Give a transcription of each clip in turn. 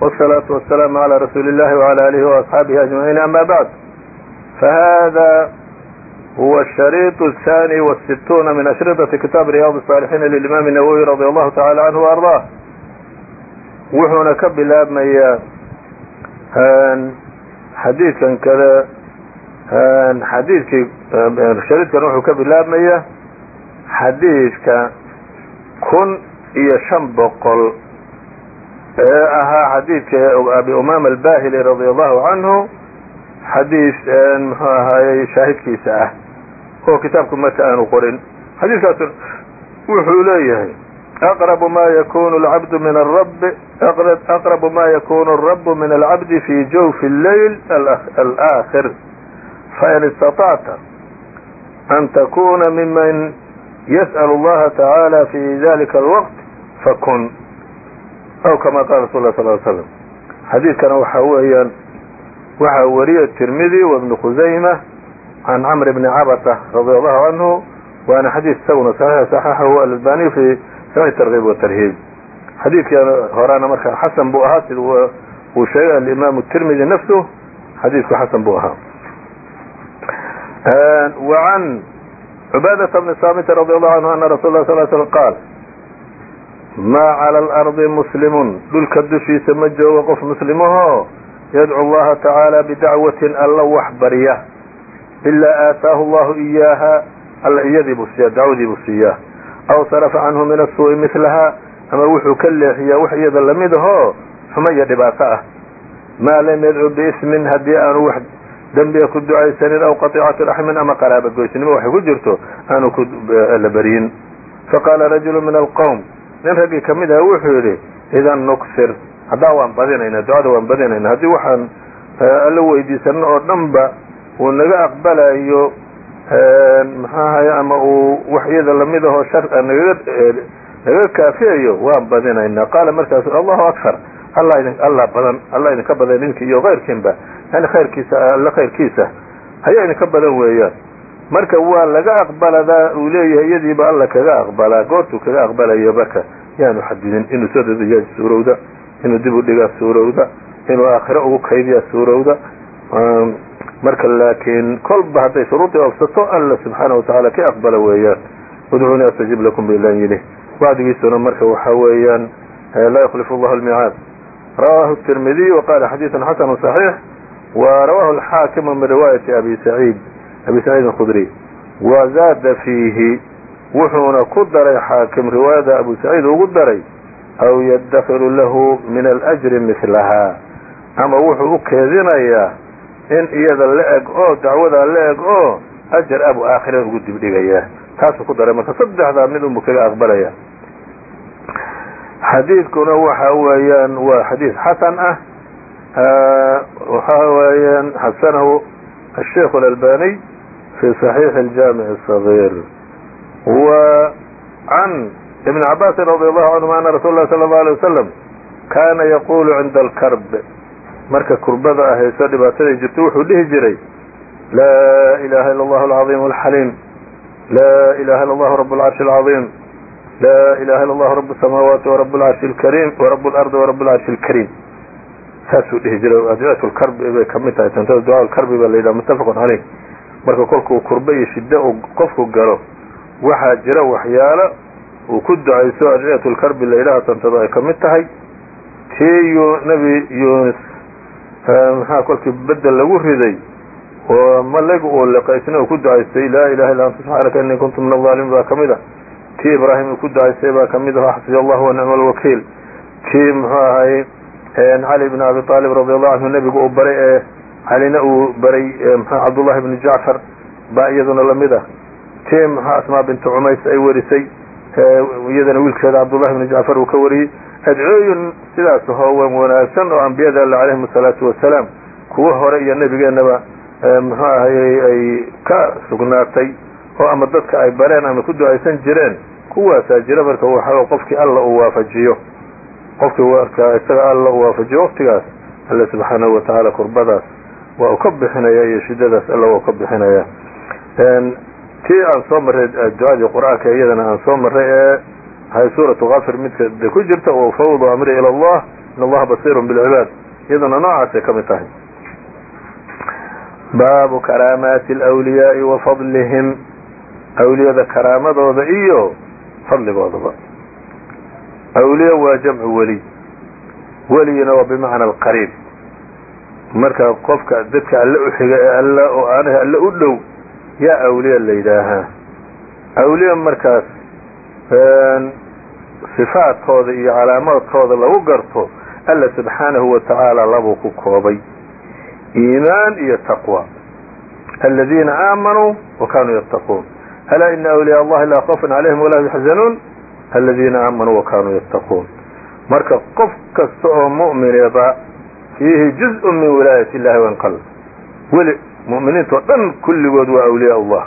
والصلاة والسلام على رسول الله وعلى آله وأصحابه أجمعين أما بعد فهذا هو الشريط الثاني والستون من أشرطة كتاب رياض الصالحين للإمام النووي رضي الله تعالى عنه وأرضاه wuxuuna ka bilaabmayaa xadiidkan kada xadiidkii shariidkan wuxuu ka bilaabmayaa xadiidka kun iyo shan boqol ee ahaa xadiidka abi umaama albahili radia allahu canhu xadiis muxuu ahaayey shaahidkiisa ah oo kitaabku marka aanu qorin. Xadiidkaasun wuxuu leeyahay aqrabu ma yakunu alcabdu min arabi aqrabu ma yakunu arabu min alcabdi fi jawfi alleyl alaakhir. Fain istatacta an takuna miman yas'al allaha tacaala fi dalika alwaqt fakun aw kama qaala rasul lah sal slam xadiidkana waxaa weeyaan waxaa wariyey tirmidi wabnu khusayma can camr bni cabasa radia allahu canhu waana xadiid isaguna saxiix saxaxahu albaani fi saxi tarkiib watarhiib xadiidkii horana marka xasan buu ahaa sida uu sheegay alimaam tirmidi nafsuh xadiidku xasan buu ahaa wacan cubaadata bni saamiti radi allahu canhu ana rasul lah sal slam qaal maa cala alardi muslimun. Dhulka dushiisa ma joogo qof muslimaho yadcu allaha tacaala bidacwatin alla wax barya ilaa aataahu allahu iyaaha alla iyadiibuu siiyaa dacwadiibuu siiyaa aw sarafa canhu min asuu'i milahaa ama wuxuu ka leexiyaa wax iyada la mid ahoo xumo iyo dhibaato ah. Maa lam yadcu biismin haddii aanu wax dembiga ku ducaysanin aw qaطicatu raxmin ama qaraabagoysnimo waxay ku jirto aanu eh, la beryin faqaala rajulu min alqowm nin raggii ka mid aha wuxuu yidhi idan nuksir haddaa waan badinayna ducada waan badinayna. Haddii waxaan alla weydiisano oo dhanba uu naga aqbalayo maxaahay ama uu wax iyada la mid ahoo shar nagaga nagaga kaafiyayo waan badinaynaa qaala markaasu allahu akbar. Alla badan alla idinka badan idinka iyo kayrkiinba yani khayrkiisa alla khayrkiisa. Ayaa idinka badan weeyaan marka waa laga aqbaladaa uu leeyahay iyadiiba alla kaga aqbalaa goortuu kaga aqbalayo marka yaanu xadidin inuu soo dedeyaa suurowda inuu dib u dhigaa suurowda inuu aakhiro ugu kaydiyaa suurowda marka laakiin kolba hadday shuruudii oofsato alla subxaana watacaala ka aqbala weeyaan udcuunii astajib lakum bilan yidhi wacdigiisuna marka waxaa weeyaan laa yuklifu allahu almicaad rawahu الtirmidiy waqala xadiiثun xasanu صaxiix wa rawahu alxaakimu min riwaayati abi saciid abi saciid alkhudriy wa zaada fiihi. Wuxuuna ku daray xaakim riwaayada abu saciid ugu daray. Aw yaddakiru lahu min alajri mislahaa ama wuxuu u keedinayaa in iyada la eg oo dacwadaa la eg oo ajar abu aakhirada ugu dibdhigayaa taasuu ku daray. Marka saddexdaa mid unbu kaga aqbalaya. Xadiidkuna waxa weeyaan waa xadiid xasan ah. Waxa weeyaan xasanahu asheikh اlalbaniy fi صaxiix الjaamiع الصغيir w can ibn cabاsi radي الlahu canهuma ana rasuul اlah salى الlه عalيه waslم kana yaqulu cinda اlkarb marka kurbada ahayso dhibaataday jirto wuxuu dhihi jiray laa ilaha ila اllah الcaظيم الxaliim laa ilaha ila اllah rab اlcarشhi الcaظيم laa ilaha illa اllah rab الsamaawaati warab اlcarشhi اlkariim warab اlarضi warab اlcarشhi اlkariim saasuu dhihi jiray adciyat lkarbi bay ka mid tahay tantada ducaa lkarbi baa la yidhaha muttafaqun caleyh marka kolkuu kurba iyo shiddo uu qofku galo waxaa jira waxyaalo uu ku ducayso adciyat lkarbi la yidhaha tantada ay ka tahay. Tii yu nebi yunis maxaa kolkii bedel lagu riday? Oo malaygu uu liqaysna uu ku ducaystay laa ilaha illa anta subxaanaka innii kuntu min alظaalimiin baa ka mid a tii ibraahim uu ku ducaystay baa ka aho xasbiya allah wa alwakiil tii muxuu ahay cali bn abi aalib radi allahu canhu nebigu uu baray ee calina uu baray mxu cabdullahi bni jacfar baa iyaduna la mid ah. Tii mxu asmaa bintu cumays ay warisay iyadana wiilkeeda cabdullahi bni jacfar uu ka wariyey. Adcooyin sidaas ahoo wan wanaagsan oo ambiyada alle calayhim asalaatu wasalaam kuwa hore iyo nebigeenaba muxuu ahayy ay ka sugnaatay oo ama dadka ay bareen ama ku ducaysan jireen kuwaasaa jira. Marka waxa qofkii alla uu waafajiyo. Qofkii isaga alla uu waafajiyo waqtigaas alle subxaanahu watacaala kurbadaas waa uu ka bixinaya iyo shidadaas alla waa u ka bixinaya. Tii aan soo marray ducadii qur'aanka iyadana aan soo marray ee hay suuratu kafir midka ku jirta wafawdu amri ila allah in allaha basiirun bilcibaad iyaduna noocaasay ka tahay. Baabu karaamaati alwliyaai wa fadlihim. Awliyada karaamadooda iyo fadligoodaba. Awliya waa jamcu weli weligina waa bimacna alqariib marka qofka dadka alle u xiga ee all oo aanaha alle u dhow yaa awliya la yidhaahaa. Awliya markaas sifaadkooda iyo calaamaadkooda lagu garto alla subxaanahu wa tacaala labuu ku koobay. Iimaan iyo taqwa. Aladiina aamanuu wa kanuu yattaquun. Alaa ina awliyaa allahi laa khawfun calayhim walaa yaxzanuun aladiina aamanuu wa kanuu yattaquun. Marka qof kasta oo mu'mineba fiihi juz-un min wilaayat illahi wanqal weli mu'miniintao dhan kulligood waa awliyaa allah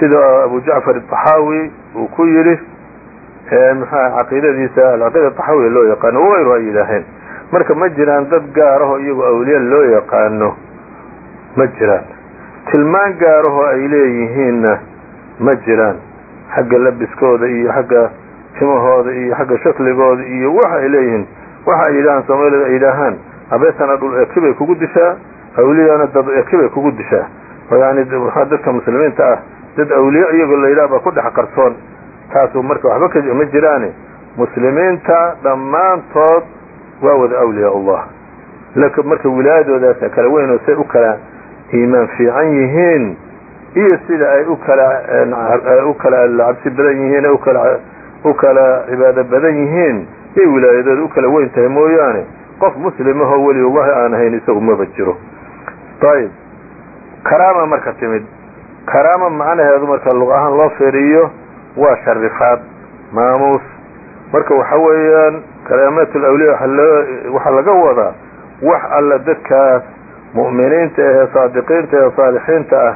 sida abu jacfar aطaxaawi uu ku yidhi mxuah caqiidadiisa alcaqiida taxawiya loo yaqaano wayru ay yidhaaheen marka ma jiraan dad gaarahoo iyagu awliya loo yaqaano ma jiraan tilmaan gaarahoo ay leeyihiinna ma jiraan xagga labiskooda iyo xagga timahooda iyo xagga shakligooda iyo waxa ay leeyihiin waxa ay yidhahaan soomaalida ay yidhaahaan abeesana dhul ekibay kugu dishaa awliyana dad ekibay kugu dishaa. Yani dadka muslimiinta ah dad awliye iyagoo la yidhaha baa ku dhex qarsoon taasu marka waxba ka ma jiraane muslimiinta dhammaantood waa wada awliyaa ullah laakiin marka wilaayadoodaasa kala weyn oo say u kala iimaan fiican yihiin iyo sida ay u kala u kala cabsi badan yihiin u kala u kala cibaado badan yihiin yay wilaayadooda u kala weyn tahay mooyaane qof muslimahoo weliyullahi aan ahayn isagu maba jiro. Ayib karaama marka timid. Karaama macnaheedu marka luq ahaan loo fiiriyo waa sharifaad maamuus. Marka waxa weeyaan karaamaat alawliya waxaa laga wadaa wax alla dadkaas mu'miniinta ahee saadiqiinta ee saalixiinta ah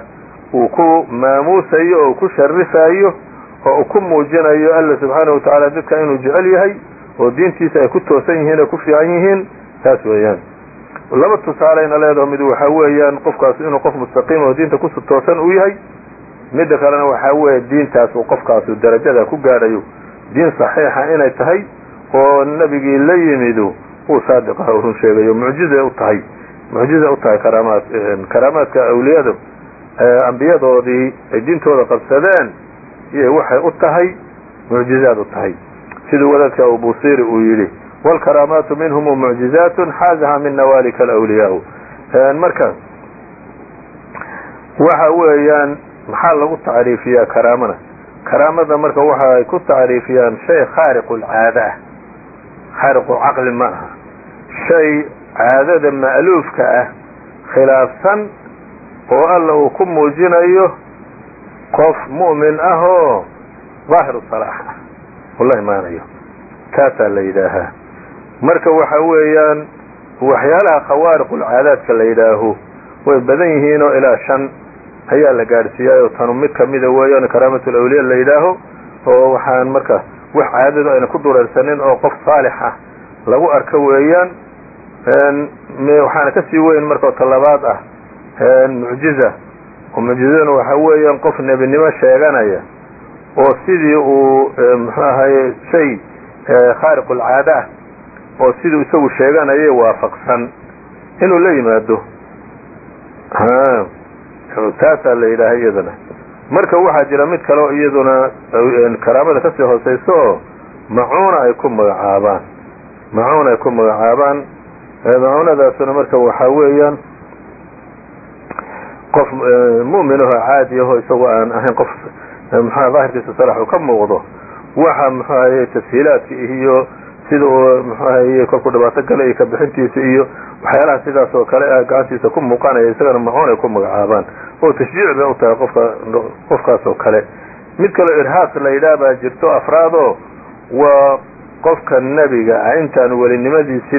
uu ku maamuusayo oo ku sharifayo oo ku muujinayo alla subxaanahu watacaala dadka inuu jecel yahay oo diintiisa ay ku toosan yihiin oo ku fiican yihiin taas weeyaan. Laba tusaalayna leedaho mid waxaa weeyaan qofkaas inuu qof mustaqiim oo diinta ku toosan uu yahay midda kalena waxaa weeye diintaas uu qofkaasu darajada ku gaadhayo. Diin saxiixa inay tahay oo nebigii la yimidu uu saadiqaha u run sheegayo mucjiza u tahay mucjiza u tahay karaamaad karaamaadka awliyadu ambiyadoodii ay diintooda qabsadeen iyo waxay u tahay mucjizaad u tahay siduu wadaadka abubusiri uu yidhi wاlkaraamaatu minhum mucjizaat xaazaha min nawalika alawliyaa marka waxa weeyaan maxaa lagu tacriifiyaa karaamana karaamada marka waxa ay ku tacriifiyaan shay khaariqu lcaada ah khaariqu caqli ma aha. Shay caadada ma'luufka ah khilaafsan oo alla uu ku muujinayo qof mu'min ah oo daahiru salaax ah oo la imaanayo taasaa la yidhaahaa. Marka waxa weeyaan waxyaalaha khawaariqulcaadaadka la yidhaaho way badan yihiinoo ilaa shan ayaa la gaadhsiiyaayoo tanu mid kamida weeyaan karaamatul awliya la yidhaaho oo waxaan marka wax caadadu ayna ku dureersanin oo qof saalix ah lagu arko weeyaan. Waxaana ka sii weyn marka talabaad ah mucjiza. Oo mucjizaduna waxa weeyaan qof nebinimo sheeganaya oo sidii uu muxuu ahaye shay khaariqulcaada ah oo siduu isagu sheeganayay waafaqsan. Inuu la yimaado. Taasaa la yidhaaha iyadana. Marka waxaa jira mid kaleo iyaduna karaamada ka sii hooseyso oo macuuna ay ku magacaabaan. Macuuna ay ku magacaabaan. Macuunadaasuna marka waxaa weeyaan qof mu'minaho caadi aho isagoo aan ahayn qof mxua daahirkiisa salax uu ka muuqdo? Waxa muxuu ahaye tashiilaadka iyo sida uu muxuu ahaye kolkuu dhibaato gala iyo kabixintiisa iyo waxyaalaha sidaas oo kale ah gacantiisa ku muuqanaya isagana macuun ay ku magacaabaan. Oo tashjiic bay u tahay qofka qofkaas oo kale. Mid kaleo irhaas la yidhaah baa jirto afraadoo waa qofka nebiga ah intaanu welinimadiisii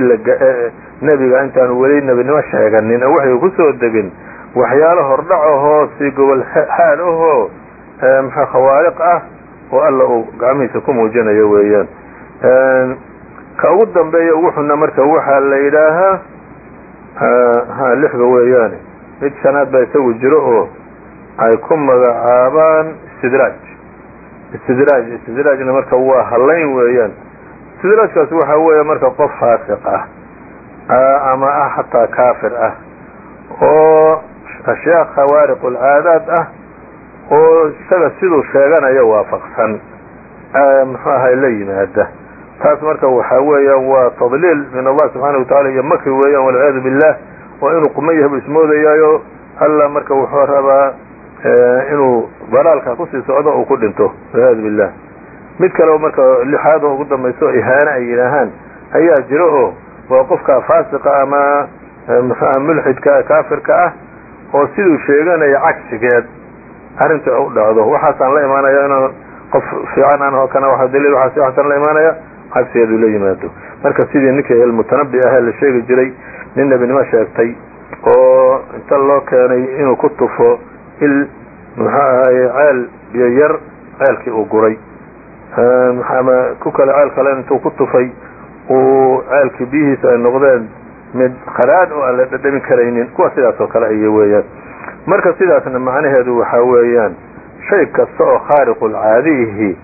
lanebiga intaanu weli nebinimo sheeganin waxay ku soo degin waxyaalo hordhac ahoo si gobol xaal ahoo mxua khawaariq ah oo alla uu gacmihiisa ku muujinayo weeyaan. Ka ugu dambeeya ugu xunna marka waxaa la yidhaahaa ha lixda weeyaane mid shanaad baa isagu jiro oo ay ku magacaabaan istidraaj. Istidraaj istidraajna marka waa hallayn weeyaan. Istidraajkaas waxa weeye marka qof faasiq ah ama ah xataa kaafir ah oo ashyaa khawaariqulcaadaad ah oo isaga siduu sheeganayo waafaqsan. Muxuu ahay la yimaada. Taas marka waxaa weeyaan waa tadliil min allah subxaana watacala iyo makri weeyaan walciyaadu billah oo inuu quma yahabu ismoodayaayo alla marka wuxuu rabaa inuu dalaalka ku sii socdo uu ku dhinto. Walciyaadu billah. Mid kaleo marka lixaad ugu dambayso ihaane ay yidhaahaan ayaa jiro oo waa qofka faasiqa ama mxuah mulxidka kaafirka ah oo siduu sheeganayo cagsigeed arrinta u dhacdo. Waxaasaan la imaanaya inaan qof fiican aan oo kana waa daliil waxaas waxaasaan la imaanaya cagsigeedu la yimaado. Marka sidii ninkii ilmutanabi ahee la sheegi jiray nin nebinimo sheegtay oo inta loo keenay inuu ku tufo il muxuu ahaye ceel biyo yar ceelkii uu guray. Ama ku kale ceel kale intuu ku tufay uu ceelkii biyihiisa ay noqdeen mid qaraadh oo aan la dhadhamin karaynin kuwa sidaas oo kale aya weeyaan marka sidaasna macnaheedu waxaa weeyaan shay kasta oo khaariqulcaadiihi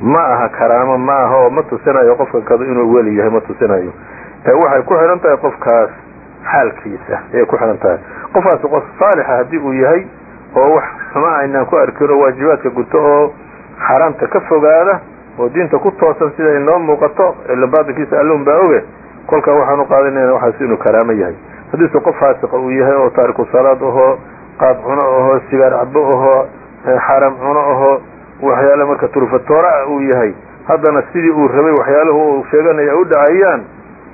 ma aha karaamo ma aha oo ma tusinayo qofka kadu inuu weli yahay ma tusinayo. Ee waxay ku xidhan tahay qofkaas xaalkiisa ayay ku xidhan tahay. Qofkaasi qof saalixa haddii uu yahay oo wax xuma aynaan ku arkin oo waajibaadka guto oo xaaraamta ka fogaada oo diinta ku toosan sida inoo muuqato ila baatinkiisa alluun baa oge kolkaa waxaan u qaadanayna waxaas inuu karaamo yahay. Haddiise qof faasiqa uu yahay oo taariku salaad ahoo qaad cuno ahoo sigaar cabo ahoo xaaraam cuno ahoo waxyaale marka turufatoora uu yahay haddana sidii uu rabay waxyaaluhu uu sheeganaya u dhacayaan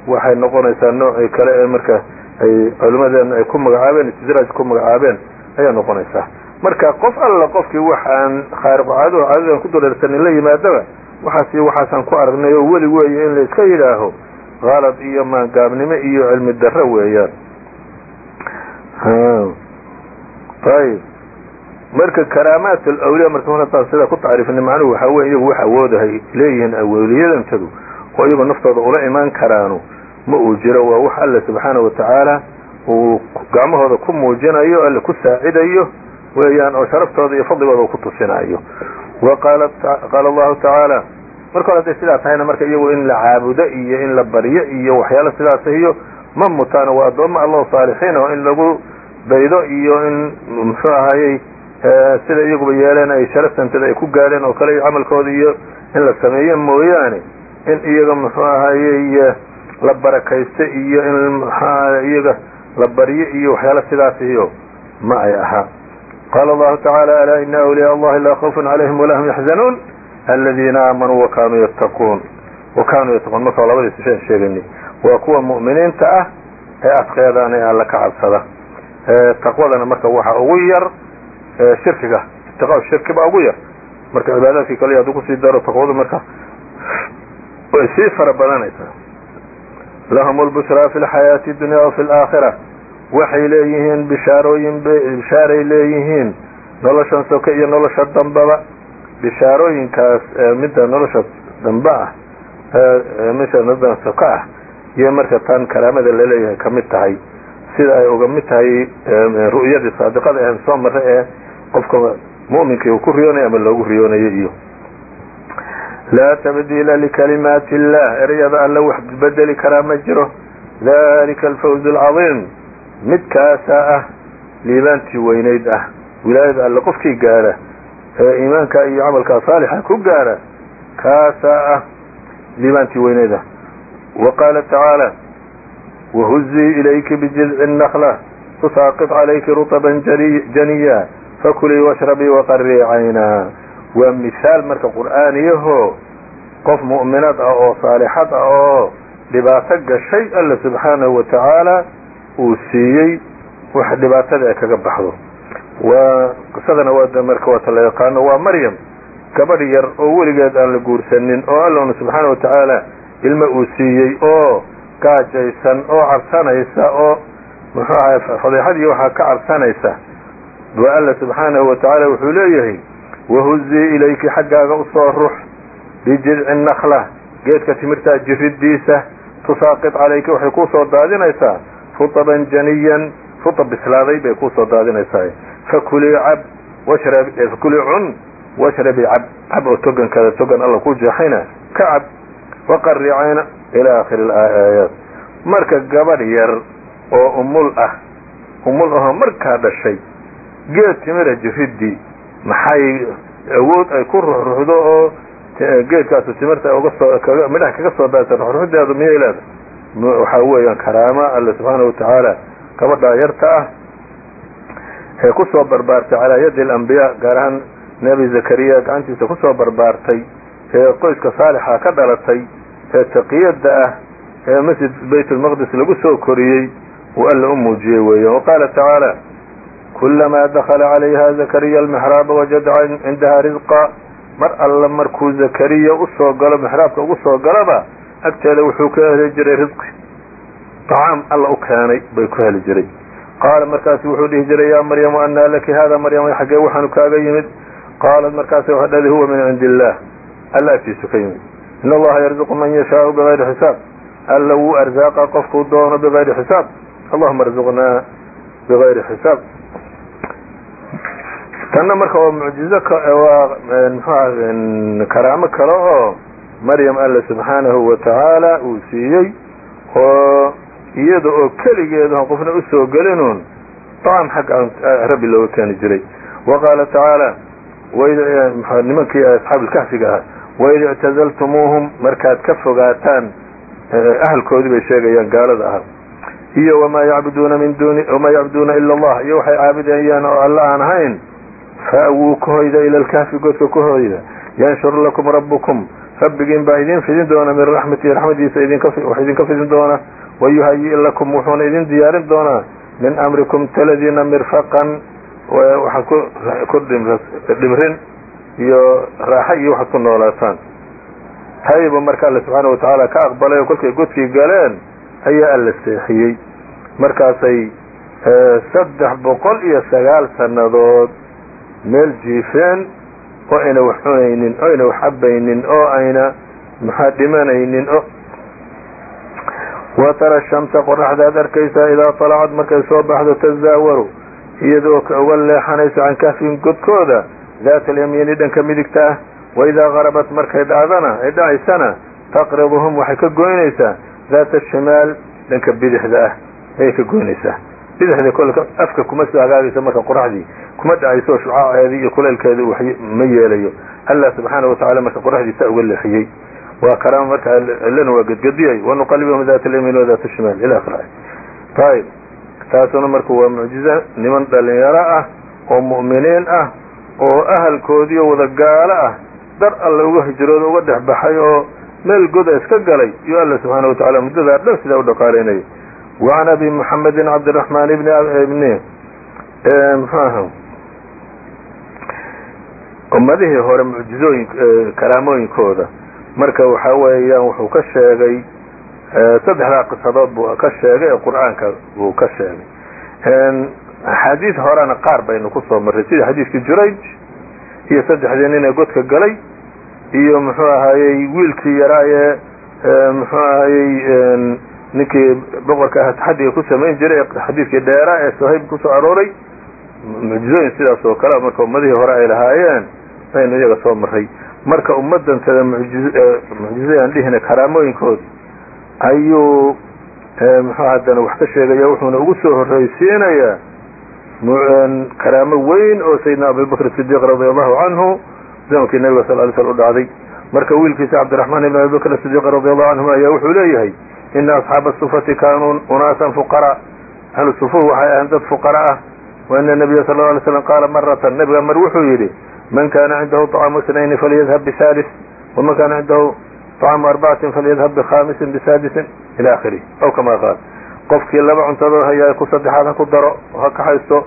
waxay noqonaysaa noocii kale ee marka ay culimmadeena ay ku magacaabeen istidraaj ku magacaabeen ayaa noqonaysaa. Marka qof alla qofkii wax aan khaariqu caado caadadan ku duleersanin la yimaadaba waxaas waxaasaan ku aragnay oo weli weeye in la iska yidhaaho qalad iyo maangaabnimo iyo cilmi darro weeyaan ayb marka karaamaat alawliya marka hortaan sidaa ku tacriifina macnuhu waxaa weye iyagu wax awoodahay leeyihiin awliyadantadu oo iyagu naftooda ula imaan karaanu. Ma uu jiro waa wax alle subxaana watacaala uu gacmahooda ku muujinayo alle ku saacidayo weeyaan oo sharaftooda iyo fadligooda ku tusinayo wa qaala allahu tacaala marka hore hadday sidaa tahayna marka iyagu in la caabudo iyo in la baryo iyo waxyaalo sidaas iyo ma mutaan waa addoomma allah saalixiin oo in lagu daydo iyo in muxuu ahayey sida iyaguba yeeleen ay sharaftantada ay ku gaadheen oo kale camalkooda iyo in la sameeyo mooyaane in iyaga muxuu ahayey la barakaysto iyo in mxuaha iyaga la baryo iyo waxyaalo sidaas iyo ma ay ahaa. Qaala allahu tacaala alaa ina awliyaa allahi laa khawfun calayhim walaa hum yaxzanuun aladiina aamanuu wakanuu yattaquun. Wakanuu yattaquun marka labadiis shan sheegani waa kuwa mu'miniinta ah ee adkeedaan ee alla ka cabsada taqwadana marka waxa ugu yar shirkiga. Itiqaa shirki baa ugu yar. Marka cibaadaadkii kale hadduu ku sii daro taqwadu marka way sii fara badanaysaa lahum lbushraa fi lxayaati dunya wa fi laakhira waxay leeyihiin bishaarooyin bishaaray leeyihiin. Noloshan soke iyo nolosha dambaba. Bishaarooyinkaas midda nolosha dambe ah midda nolosha soke ah iyo marka tan karaamada la leeyahay ka tahay sida ay uga mid tahay ru'yadii saadiqada ahen soo marre ee qofka mu'minkii uu ku riyoonayo ama loogu riyoonayo iyo. Laa tabdiila likalimaati illah ereyada alle wax bedeli karaa ma jiro. Dalika alfawz alcadiim midkaasaa ah liibaantii weynayd ah. Wilaayada alle qofkii gaara ee iimaanka iyo camalkaa saalixa ku gaara kaasaa ah liibaantii weynayd ah. Wa qaala tacaala wahuzii ilayki bijidci الnakla tusaaqط calayki ruطban janiya fakulii washrabii waqarii caynaa waa misaal marka qur'aaniyaho qof mu'minad ah oo saalixad ah oo dhibaato gashay alla subxaanahu wa tacaala uu siiyey wax dhibaatada ay kaga baxdo waa qisadana waa marka waata la yaqaano waa maryam gabadh yar oo weligeed aan la guursanin oo allana subxaana wa tacaala ilmo uu siiyey oo gaajaysan oo cabsanaysa oo muxuu ahay fadiixadii waxaa ka cabsanaysa waa alla subxaanahu wa tacaala wuxuu leeyahay wahuzii ilayki xaggaaga u soo rux bijidci nakla geedka timirtaa jiridiisa tusaaqid calayki waxay kuusoo daadinaysaa rutaban janiyan rutab bislaaday bay kuusoo daadinaysaa. Fakulii cab fakulii cun washrabi cab cab oo togan kada togan alla ku jeexayna ka cab waqaricayna ila akhiri alaayaat marka gabadh yar oo umul ah umul ahoo markaa dhashay geed timira jiridii maxay awood ay ku ruxruxdo oo geedkaasu timirta midhaha kaga soo daasa ruxruxdeedu miyay leedahay waxaa weeyaan karaama alle subxaana watacaala gabadhaa yarta ah ee ku soo barbaartay calaa yadi alambiyaa gaar ahaan nebi zakariya gacantiisa ku soo barbaartay ee qoyska saalixa ka dhalatay ee taqiyadda ah ee masjid bayt lmaqdis lagu soo koriyey uu alla u muujiyey weeyaan waqaala tacaala kulamaa dakala calayha zakariya almixraaba wajada cindaha risqa mar alla markuu zakariya u soo galo mixraabka ugu soo galaba agteeda wuxuu ka heli jiray risqi طacaam alla u keenay bay ku heli jiray. Qaala markaasu wuxuu dhihi jiray yaa maryamu anaa laki hada maryam xaggee waxaanu kaaga yimid? Qaalat markaas waxay dhahday huwa min cindi illaah alla agtiisu ka yimid in allaha yarzuqu man yashaau bigayri xisaab alla wuu arzaaqa qofkuu doono bigayri xisaab allahuma arzuqnaa bigayri xisaab tanna marka waa mucjizo waa mxua karaamo kale oo maryam alle subxaanahu wa tacaala uu siiyey oo iyada oo keligeedaon qofna u soo gelinuun طacam xagga rabbi looga keeni jiray wa qaala tacaala nimankii asxaabuulkahfiga ahaa waid ictazaltumuuhum markaad ka fogaataan ahalkoodii bay sheegayaan gaalada ahaa. Iyo wamaa yacbuduuna min duni wamaa yacbuduuna ila allah iyo waxay caabudayaan oo alla aan ahayn faawuu ka hoyda ila alkahfi godka ka hoyda. Yanshur lakum rabbukum rabbigiin baa idin fidin doona min raxmatihi raxmadiisa wax idinka fidin doona. Wayuhayi lakum wuxuuna idin diyaarin doonaa min amrikum taladiina mirfaqan waxaad ku dhimrin iyo raaxa iyo waxaad ku noolaataan. Hayba marka alle subxaana watacaala ka aqbalay oo kolkay godkii galeen ayaa alla seexiyey. Markaasay saddex boqol iyo sagaal sannadood meel jiifeen oo ayna wax cunaynin oo ayna wax cabaynin oo ayna maxaa dhimanaynin o wa tara shamsa qoraxdaad arkaysaa idaa طalacad markay soo baxdo tazaawaru iyadoo uga leexanaysa can kahfin godkooda daata alyamiini dhanka midigta ah waidaa garabat markay dhacdana ay dhacaysana taqriduhum waxay ka goynaysaa daata ashimaal dhanka bidixda ah ayay ka goynaysaa bidixda kolka afka kuma soo hagaagayso marka qoraxdii kuma dhacayso shucaaceedii iyo kuleylkeedii wax ma yeelayo allah subxaana watacaala marka qoraxdiisa uga leexiyey waa karaama marka allana waa gedgediyay wanuqalibahum daata alyamiin wa daata ashimaal ila akhir ayib taasuna marka waa mucjizo niman dhalinyaro ah oo mu'miniin ah oo ahalkoodii oo wada gaalo ah dar alle uga hijrooda uga dhex baxay oo meel goda iska galay iyo alla subxaana watacala muddadaa dhan sidaa u dhaqaalaynaya wacan abi muxamedin cabdiraxmaan muxuu aha? Ummadihii hore mucjizooyin karaamooyinkooda marka waxaa weeyaan wuxuu ka sheegay saddexdaa qisadood buu ka sheegay ee qur'aanka buu ka sheegay axaadiid horena qaar baynu ku soo sida xadiidkii jurayj iyo saddexdii nin ee godka galay iyo muxuu ahaayey wiilkii yaraa ee muxuu ahayey ninkii boqorka ah taxadiga ku samayn jiray xadiidkii dheeraa ee sohayb ku soo arooray. Mucjizooyin sidaas oo kale marka ummadihii hore ay lahaayeen baynu iyaga soo marray. Marka ummadantada mucjizayaan dhihina karaamooyinkood ayuu muxuu haddana wax ka sheegaya wuxuuna ugu soo horreysiinayaa karaamo weyn oo saydna abibakr sidiq radia allahu canhu zamankai nabiga sal lay sl u dhacday. Marka wiilkiisa cabdiraxmaan ibn abi bakr sidiq radi allahu canhum ayaa wuxuu leeyahay ina asxaaba sufati kaanuu unaasan fuqara. Ahlu sufuhu waxay ahayn dad fuqara ah. Waana nabiya sal ly slam qaala maratan nabiga mar wuxuu yidhi man kaana cindahu طacaamu snayni falyadhab bihaalis waman kaana cindahu طacaamu arbacatin falyadhab bihaamisin bisaadisin ila akhirih aw kamaa qaal qofkii laba cuntadood hayaa ku saddexaad ha ku daro oo ha ka haysto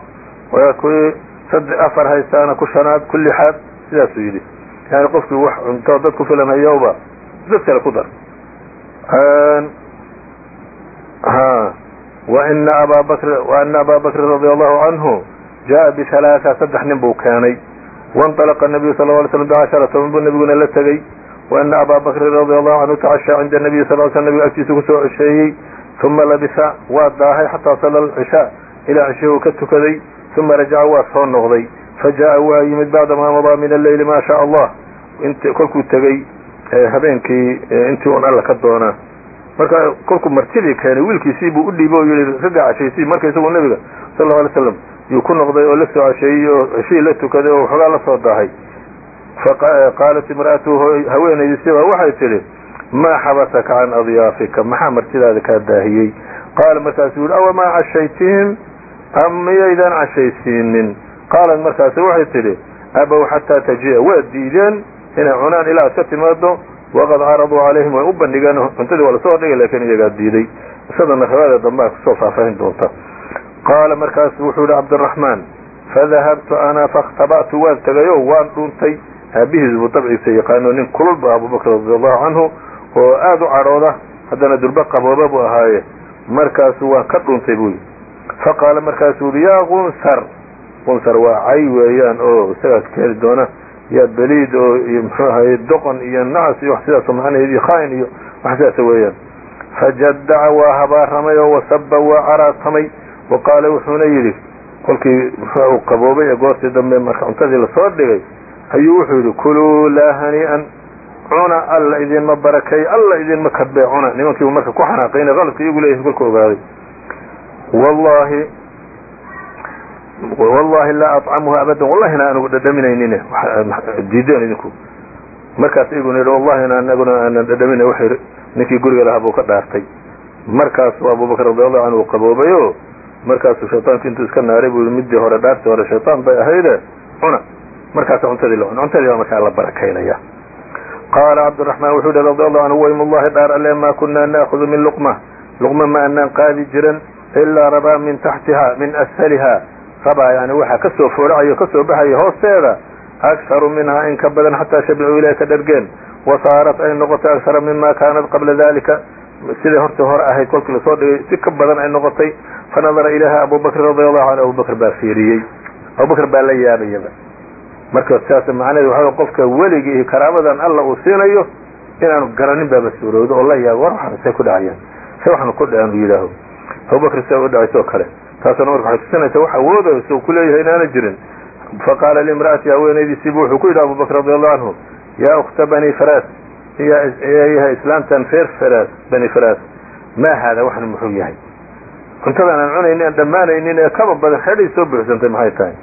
kuwii saddex afar haystaana ku shanaad ku lixaad sidaasuu yidhi. Yani qofkii wax cunto dad ku filan hayowba dad kale ku dar. Waina abaa bakri waina abaa bakrin radia allahu canhu jaa-a bihalaaثa saddex nin buu keenay. Wainطalaqa nabiyu sal ly slm bicashara toban buu nabiguna la tegey waina abaa bakrin radia allahu canhu tacashaa cinda nabiy sal l sl nabig agtiisa ku soo cesheeyey uma labisa waa daahay xataa sala alcishaa ilaa cishihuu ka tukaday uma rajaca waa soo noqday fajaءa waa yimid bacdamaa madaa min alleyli maa shaa allah kolkuu tegey habeenkii intii un alla ka doonaa marka kolkuu martidii keenay wiilkiisii buu udhiibo o yihi raga cashaysi marka isagoo nebiga sal lau alay slam yuu ku noqday oo la soo casheeyey oo ceshihii la tukaday oo waxoogaa la soo daahay faqaalat imra'atuhu haweenaydii sibaa waxay tidhi maa xabasaka can adyaafika maxaa martidaada kaa daahiyey? Qaala markaasuu yihi awamaa cashaytihim am miyaydaan cashaysiinin. Qaalat markaasu waxay tidhi abow xataa taji'a waa diideen inay cunaan ilaa ka timaado waqad caraduu calayhim way u bandhigeen cuntadii waa la soo dhigay lakiin iyagaa diiday. Isadana riwaayada dambe a ku soo faahfaahin doonta. Qaala markaasu wuxuu yihi cabdiraxmaan fadahabtu ana fakhtaba'tu waan tegayo waan dhuuntay aabihiis buu dabciisa yaqaano nin kulul bu abubakr radi allahu canhu oo aada u cadhooda haddana durbe qabooba buu ahaaye. Markaasu waan ka dhuuntay buu yidhi. Faqaala markaasuu yihi yaa qunsar. Qunsar waa cay weeyaan oo isagaas keeni doona. Yaa beliid oo iyo muxuu ahaye doqon iyo nacas iyo wax sidaasoo macnaheed iyo khaa'in iyo wax sidaasa weeyaan. Fajadaca waa habaaramay oo wasaba waa caraatamay wa qaala wuxuuna yidhi kolkii muxuu qaboobay ee goortii dambe marka cuntadii la soo dhigay ayuu wuxuu yidhi kuluu laa hanii'an cuna alla idinma barakay alla idinma kadbee cuna nimankiibu marka ku xanaaqayna qaladka iyagu leeyahay kolka ogaaday wallahi wallahi laa aطcamuhu abadan wallahina anugu dhadhaminaynin diideen idinku markaas iyaguna yidhi wallahina anaguna aanan dhadhaminay w ninkii guriga lahaa buu ka dhaartay markaasuu abubakr radiallahu canhu qaboobay o markaasuu shayطaanku intuu iska naaray buu yihi midii hore dhaartii hore shayطaan bay ahayde cuna markaasa cuntadii la cuna cuntadii baa markaa la barakaynaya qaala cabdiraxmaan wuxuu yihi radi allahu canhu waym ullahi dhaar alle maa kunaa naakudu min luqma luqma ma anaan qaadi jiran ilaa rabaa min taxtiha min ashaliha rabaa yani waxaa ka soo foolacayo ka soo baxaya hoosteeda akharu minhaa in ka badan xataa shabicuu ilahi ka dhargeen wa saarat ay noqotay akhara mima kaanat qabla dalika siday horta hore ahayd kolkii la soo dhigay si ka badan ay noqotay fanadara ilaaha abubakrin radi allahu canhu abubakr baa fiiriyey abubakr baa la yaabayaba marka saas macnaheed waxa qofka weligii iyo karaamadan alla uu siinayo inaanu garanin baaba suurowdo oo la yaabo war waxaan say ku dhacayaan. Se waxaanu ku dhacan uu yidhaaho abubakr sia u dhacaysa oo kale. Taasuna marka waxay tusinaysa wax ku leeyahay inaana jirin. Faqaala limra'ati haweenaydiisiibu wuxuu ku yidhi abubakr radi allahu canhu yaa ukta bani faras yahay islaamtan reer faras bani faras maa haada waxan muxuu yahay? Cuntadan aan cunaynin aan dhammaanaynin ee kaba badan xedhay soo buuxsantay maxay tahay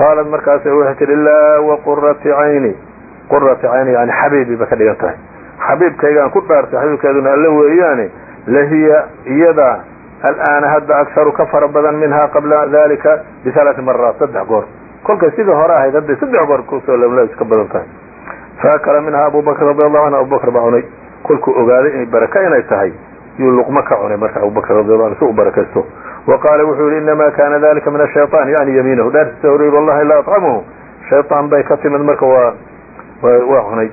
qaalat markaas waxay tihi laa waqurati cayni qurati cayni yani xabiibi ba ka dhigan tahay xabiibkaygaan ku dhaartay xabiibkeeduna alla weeyaane lahiya iyada al'aana hadda akharu ka fara badan minhaa qabla dalika bialaai maraat saddex goor kolkay sidii hore ahayd hadday saddex goor ku soo lamlays ka badan tahay faakala minhaa abubakr radi allahu canhu abubakr baa cunay kolkuu ogaaday baraka inay tahay yuu luqmo ka cunay marka abubakr radiyallahu anhu si u barakaysto wa qaala wuxuu yihi inamaa kaana dalika min ashayaan yani yamiinahu. Dhaartiisa horey wallahi la aطcamhu shayaan bay ka timid marka waa waa cunay.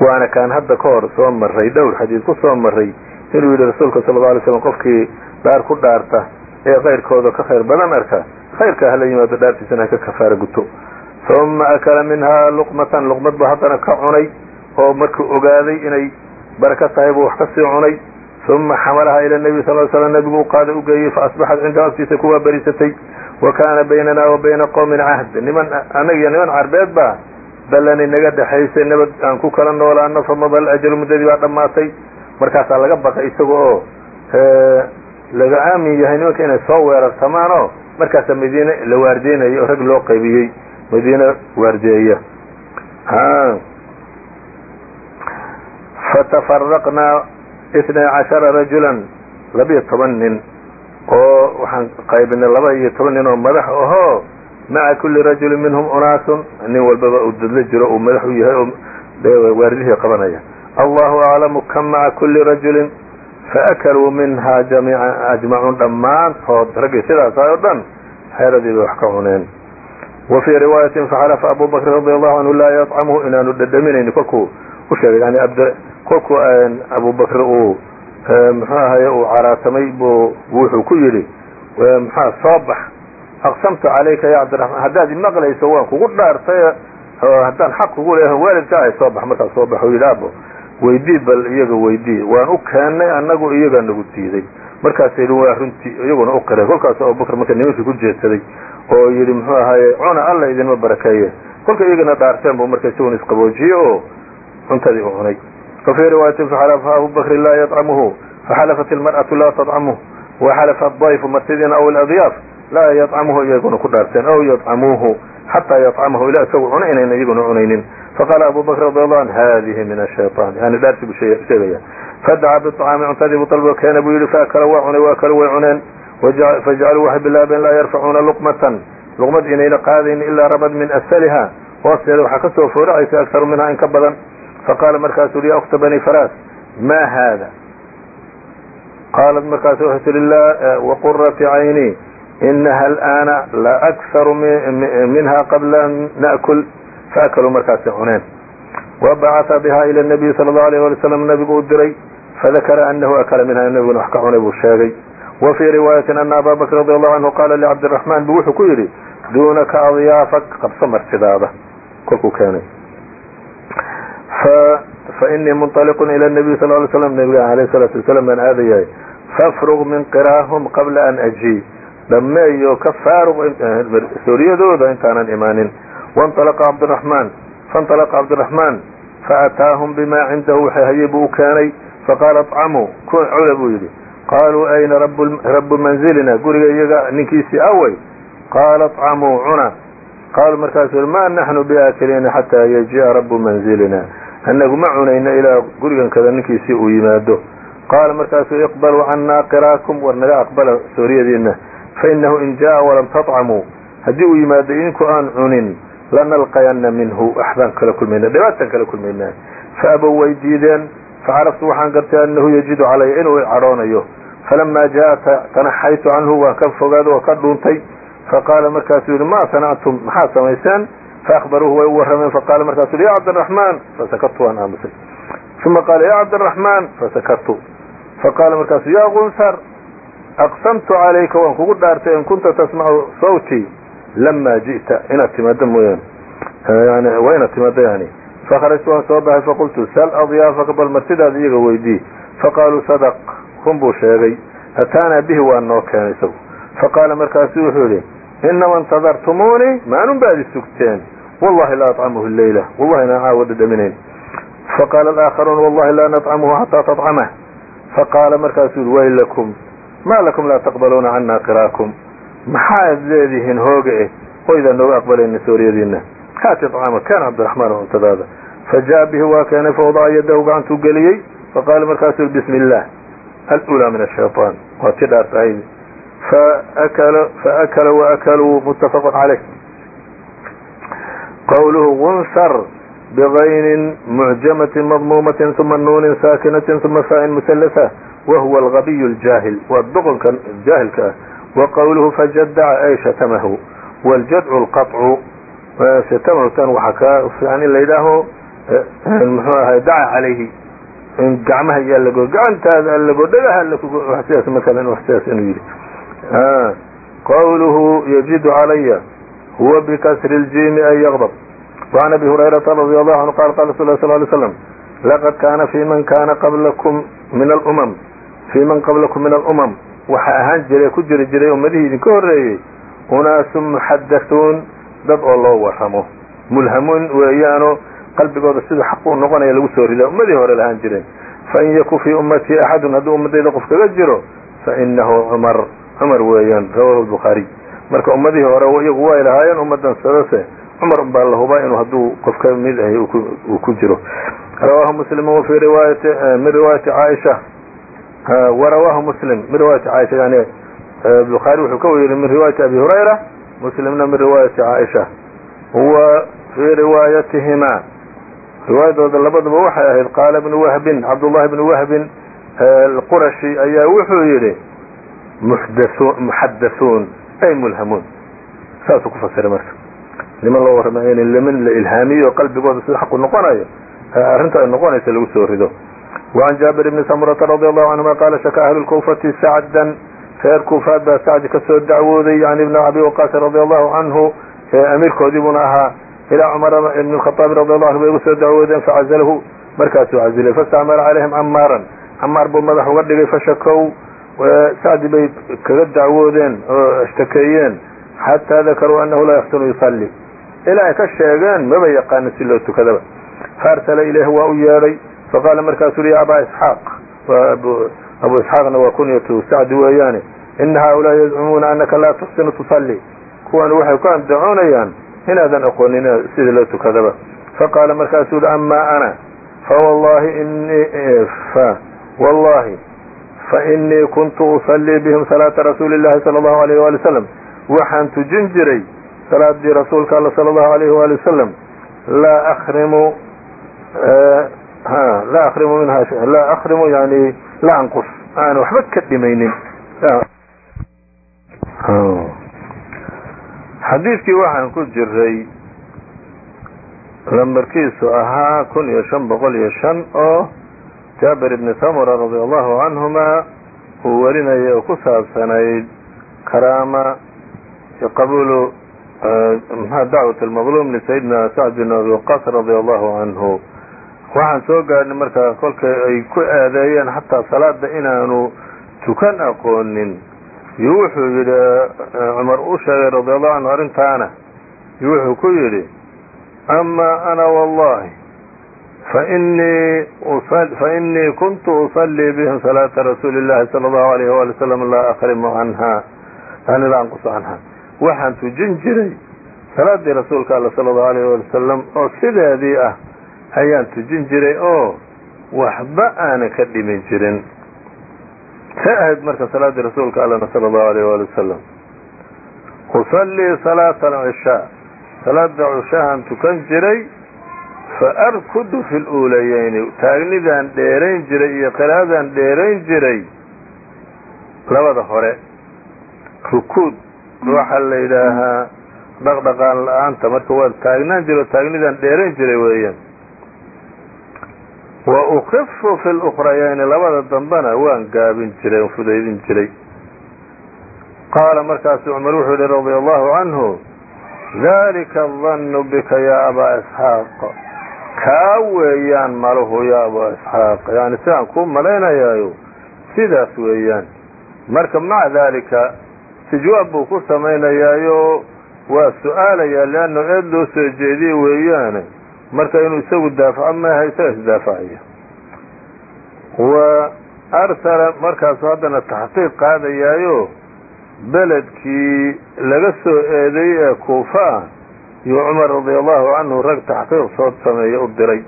Waana kaan hadda ka hor soo maray dhowr xadiid ku soo maray inuu yidhi rasuulka sal la alay slam qofkii dhaar ku dhaarta ee kayrkooda ka khayr badan arka khayrka hala yimaado dhaartiisana ka kafaara guto. Uma akala minhaa luqmatan luqmad buu haddana ka cunay oo markuu ogaaday inay baraka tahay buu wax ka sii cunay. Uma xamalahaa ila nebi sal l slam nebigu u geeyey faasbaxat cindahu agtiisa kuwaa berisatay wa kaana baynana wa bayna qowmin cahd. Niman annaga iyo niman carbeed baa ballanay naga dhexaysay nabad aan ku kala noolaano famada alajalu muddadii baa dhammaatay. Markaasaa laga baqay isaga oo laga aamin yahay nimanka inay soo weerartamaan oo markaasaa madiine la waardeynaya oo rag loo qaybiyey. Madiine waardeeya fatafaraqnaa itnay cashara rajulan labiyo toban nin oo waxaan qaybinay laba iyo toban nin oo madax ahoo maca kuli rajulin minhum unaasun nin walbaba uu dadla jiro uu madax u yahay oo waardihii qabanaya allahu aclamu kam maca kuli rajulin faakaluu minhaa jamiican ajmacuun dhammaantood raggii sidaas oo dhan xeeradii wax ka cuneen wa fii riwaayatin faxalafa abu bakrin radi allahu canhu laa yadcamuhu inaanu dhadhaminayni kolkuu u yani kolkuu abu bakr uu muxuu ahaye uu caraatamay buu wuxuu ku yidhi muxua soo bax aqsamtu calayka ya cabdiraxmaan haddaad imaqlayso waan kugu dhaartay haddaan xaq kugu leeyahay waalidka ahay soo bax markaas soo bax u yidhi abo weydii bal iyaga weydii waan u keennay annagu iyagaa nagu diiday. Markaasa yidhi waa runtii iyaguna u qiray kolkaasu abubakr marka nimankii ku jeedsaday oo yidhi muxuu ahaaye cuna alla idinma barakeeye. Kolka iyagana dhaarteen buu marka isaguna isqaboojiyey oo cuntadii u cunay وفي رواية فxلفa أبو بكر lا يطعمه فxلفت المرأة lا تطعمه وxلف الضyف martidina أو الأضyاaf laa yطcمhu iyaguna ku dhaarteen أو yطcmuuhu xatىa yطcمhu ila isagu cuna inayna iyaguna cunaynin faqاla أبو بكر رضي الله عنه hadihi min الشhayطان yani dhaarti buu sheegaya fadacaa bطcاami cuntadii buu dalbo keena buu yihi faakla waa cunay waa kale way cuneen fajacaluu waxay bilaabeen laa yarfacuuna luqmatan luqmad inayna qaadayn ilaa rabad min asfaliha hoosteeda waxaa ka soo fooracaysa aktaru minhaa in ka badan faqaala markaasuu ya ukta bani faras ma haada qaalat markaasu waxay tihi waqurati cayni inaha alآana la akharu minha qabla an na'kul faakaluu markaasay cuneen wabacaa biha ilى الnabiyi salى الlahu alيه alي slam nabigu u diray fadakara anahu akala minha nabiguna wax ka cunay buu sheegay wa fii riwaayati ana aba bakr radi allahu canhu qaala licabdiraxmaan bu wuxuu ku yidhi duunaka adyaafak qabso martidaada kolkuu keenay fainii munطaliqu ilى nabiy sal ly slam nabiga alayh الsalaatu wasalaam baan aadayahay fafrug min qiraahum qabla an ajii dhameeyo ka faaruq sooriyadooda intaanan imaanin waاnطalaqa cabdiraxmaan faاnطalaqa cabdiraxmaan faataahum bima cindahu waxay hayay buu u keenay faqaala طcamuu cuna buu yidhi qaaluu ayna rabu manzilina guriga iyaga ninkiisii awey qaala طcamuu cuna qaaluu markaasuu ma naxnu biaakiliina xataa yaji'a rabu manzilina anagu ma cunayno ilaa gurigan kada ninkiisi uu yimaado. Qaala markaasuu iqbaluu cannaa qiraakum war naga aqbala sooriyadiinna. Fainahu in jaa'a walam tatcamuu haddii uu yimaado idinku aan cunin lanalqayanna minhu. Waxbaan kala kulmaynaa dhibaataan kala kulmaynaa. Fa way diideen facaraftu waxaan gartay anahu yajidu calaya inuu cadhoonayo. Falamaa jaa'a tanaxaytu canhu waan ka fogaado oo ka dhuuntay. Faqaala markaasuu yidhi maa sanactum maxaad samayseen faakbaruuhu way u warrameen faqaala markaasu ya cabdiraxmaan fasakatu waan aamusay uma qaala ya cabdiraxmaan fasakatu faqaala markaasu ya qunsar aqsamtu calayka waan kugu dhaartay in kunta tasmacu sawtii lama ji'ta inaad timaado mooyaane waa inaad timaado yani fakharajtu waan soo baxay faqultu sal adyaafaka bal martidaada iyaga weydii faqaaluu sadaq run buu sheegay ataanaa bihi waa noo keenay isagu faqaala markaasu wuxuu yidhi inama اntadartumuunii maanun baad wallahi la aطcamuhu leyla wallahi inaan caawada dhaminayn faqaala alآakharuun wallahi laa naطcamuhu xataa taطcamah faqaala markaasuu yidhi waylakum ma lakum laa taqbaluuna cana qiraakum maxaad leedihiin hooga eh oydaan nooga aqbalayna sooriyadiina haati طcaama keen cabdiraxmaan oo cuntadaada fajaءa bihi waa keenay fawadaca yadahu gacantuu geliyey faqaala markaasuu yidhi bismi اllah alأulى min الshayطaan waa ti dhaartahayd faakla waakaluu mutafaq caleyh qwluhu gunsar bغaynin mucjamaةi madmuumaةi ثuma nuunin saakinaةi ثuma faain muslasa wahuwa algabiy اljaahil waa doqonka jaahilka ah waqowluhu fajadaca ay shatamahu wاljadcu اlqaطcu shatamahu tan waxaa ka fiican in la yidhaaho mxuu ahay daca calayhi in gacmaha yaa lago gacantaada allago dhagaha allago sidaas markaa wax sidaas inuu yidhi qwluhu yjidu calaya huwa bikasri ljimi an yaqdab waan abi hurayrata radia allahu canhu qala qala rasul sl lay slam laqad kaana fii man kaana qablakum min alumam fii man qablakum min alumam waxaa ahaan jiray ku jiri jiray ummadihii idinka horreeyey unaasun muxadathuun dad oo loo waramo mulhamuun weeyaano qalbigooda siduu xaq u noqonaya lagu soo ridaa ummadii hore lahaan jireen fain yaku fii ummatii axadun hadduu ummadayda qof kaga jiro fainahu cumar cumar weeyaan rawahu bukhaariy marka ummadihii hore iyagu way lahaayeen ummadan sadase cumar baa la hubaa inuu hadduu qof ka mid ahy uu ku jiro. Rawaahu muslim wafii riwaayati min riwaayati caaisha warawaahu muslim min riwaayati caaisha yani bukhaari wuxuu ka weyiri min riwaayati abi hurayra muslimna min riwaayati caaisha wa fii riwaayatihima. Riwaayadooda labadaba waxay ahayd qaala ibnu wahbin cabdullahi bnu wahbin alqurashi ayaa wuxuu yidhi muxadathuun ay mulhamuun saasuu ku fasiray marka niman loo warramay in liman la ilhaamiyo qalbigooda sida xaqu noqonayo arrinta ay noqonaysa lagu soo rido وعn jaaبir بni samurata radي الlahu canهuma qaala shaka ahlu اlkufati sacdan reer kuufaad baa sacdi ka soo dacwooday yani ibn abi waqaasin radi allahu canhu amiirkoodii buna ahaa ilaa cumar ibn الkhaطaabi radi allahu anhu bay ugu soo dacwoodeen facazalahu markaasuu cazilay fastacmala calayhim camaaran camaar buu madax uga dhigay fashakow sacdi bay kaga dacwoodeen oo ashtakeeyeen. Xataa dakaruu anahu laa yaxsunu yusalli. Ilaa ay ka sheegeen maba yaqaanin si loo tukadaba. Faarsala ilayh waa u yeedhay. Faqaala markaasuu uhi ya abaa isxaaq. Abu isxaaqna waa kunyatu sacdi weeyaane. Ina haaulaaءi yazcumuuna anaka laa tuxsinu tusalli. Kuwan waxay ku andacoonayaan inaadan aqoonin sidii loo tukadaba. Faqaala markaasuu uhi ama ana fainii kuntu usallii bihim salaata rasuuli اllahi salى اllahu alayh wali wasalam waxaan tujin jiray salaadii rasuulka alla salى اllahu alayh wali wasalam laa akrimu laa akrimu minha laa akrimu yani laa anqus aan waxba ka dhimaynin xadiidkii waxaan ku jiray lambarkiisu ahaa kun iyo shan boqol iyo shan oo jaabir ibni samura radia allahu canhuma uu warinayay oo ku saabsanayd karaama qabuulu dacwat almadluum lisayidina sacd bin abi waqas radia allahu canhu waxaan soo gaadhnay markaa kolkay ay ku eedeeyeen xataa salaada inaanu tukan aqoonin. Iyo wuxuu yidhi cumar u sheegay radi allahu canhu arrintaana. Iyo wuxuu ku yidhi ama ana wallahi fainii kuntu usallii bihim salaata rasuuli اllahi salى اllahu alayh wali wslam laa akrimu canha yani laa anqusu canha waxaan tujin jiray salaadii rasuulka alla salى اllahu alayh wali wasalam oo sideedii ah ayaan tujin jiray oo waxba aanan ka dhimin jirin say ahayd marka salaadii rasuulka allana salى اllahu alayh wali wasalam usallii salaata alcishaa salaada cushahaan tukan jiray faarkudu fi luulayeyni taagnidaan dheerayn jiray iyo qiraa'adaan dheerayn jiray labada hore rukuud waxaa la yidhaahaa dhaqdhaqaan la'aanta marka waa taagnaan jiro taagnidaan dheerayn jiray weeyaan wa ukifu fi lukrayayni labada dambena waan gaabin jiray on fudaydin jiray qaala markaasu cumar wuxuu yihi radia allahu canhu dalika adannu bika ya abaa isxaaq kaa weeyaan maluhu ya abaa isxaaq yani sidaan kuu malaynayaayo sidaas weeyaan. Marka maca daalika istijwaab buu ku samaynayaayo waa su'aalayaa leanna eed loo soo jeediye weeyaane marka inuu isagu daafaco maaha isaga isdaafacaya wa arsala markaasu haddana taxqiiq qaadayaayo beledkii laga soo eedeeyey ee kuufa ah yuu cumar radia allahu canhu rag taxqiiq soo sameeye u diray.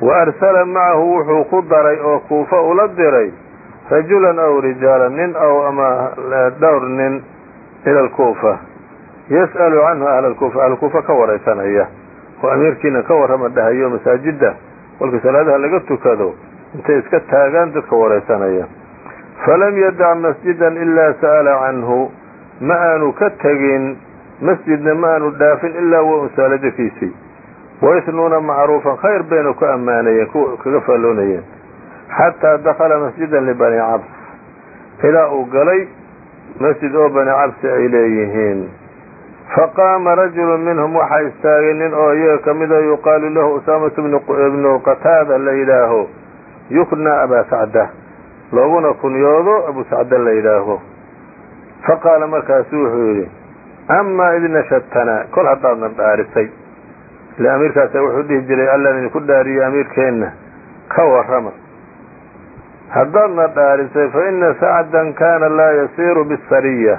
Wa arsala macahu wuxuu ku daray oo kuufa ula diray rajulan aw rijaalan nin aw ama dhowr nin ila alkuufa yas'alu canhu ahla alkuufa ahlkuufa ka waraysanaya oo amiirkiina ka warrama dhahayo masaajidda kolka salaadaha laga tukado intay iska taagaan dadka waraysanaya falam yadac masjidan ilaa sa'ala canhu ma aanu ka tegin masjidna ma aanu dhaafin ilaa waa un saala dadkiisii waisnuuna macruufan khayr bayna ku ammaanayeen kuwa kaga faalloonayeen xataa dakhala masjidan libani cabs. Ilaa uu galay masjid oo bani cabsi ay leeyihiin. Faqaama rajulu minhum waxaa istaagay nin oo iyaga ka mida yuqaalu lahu usaamatu ibnu qataada la yidhaaho yukna abaa sacda. Looguna kunyoodo abu sacda la yidhaaho. Faqaala markaasu wuxuu yidhi amaa id nashatana kol haddaadna dhaarisay ile amiirkaasa wuxuu dhihi jiray allaan idinku dhaariyey amiirkeenna ka warrama. Haddaadna dhaarisay fa ina sacdan kaana laa yasiiru bisariya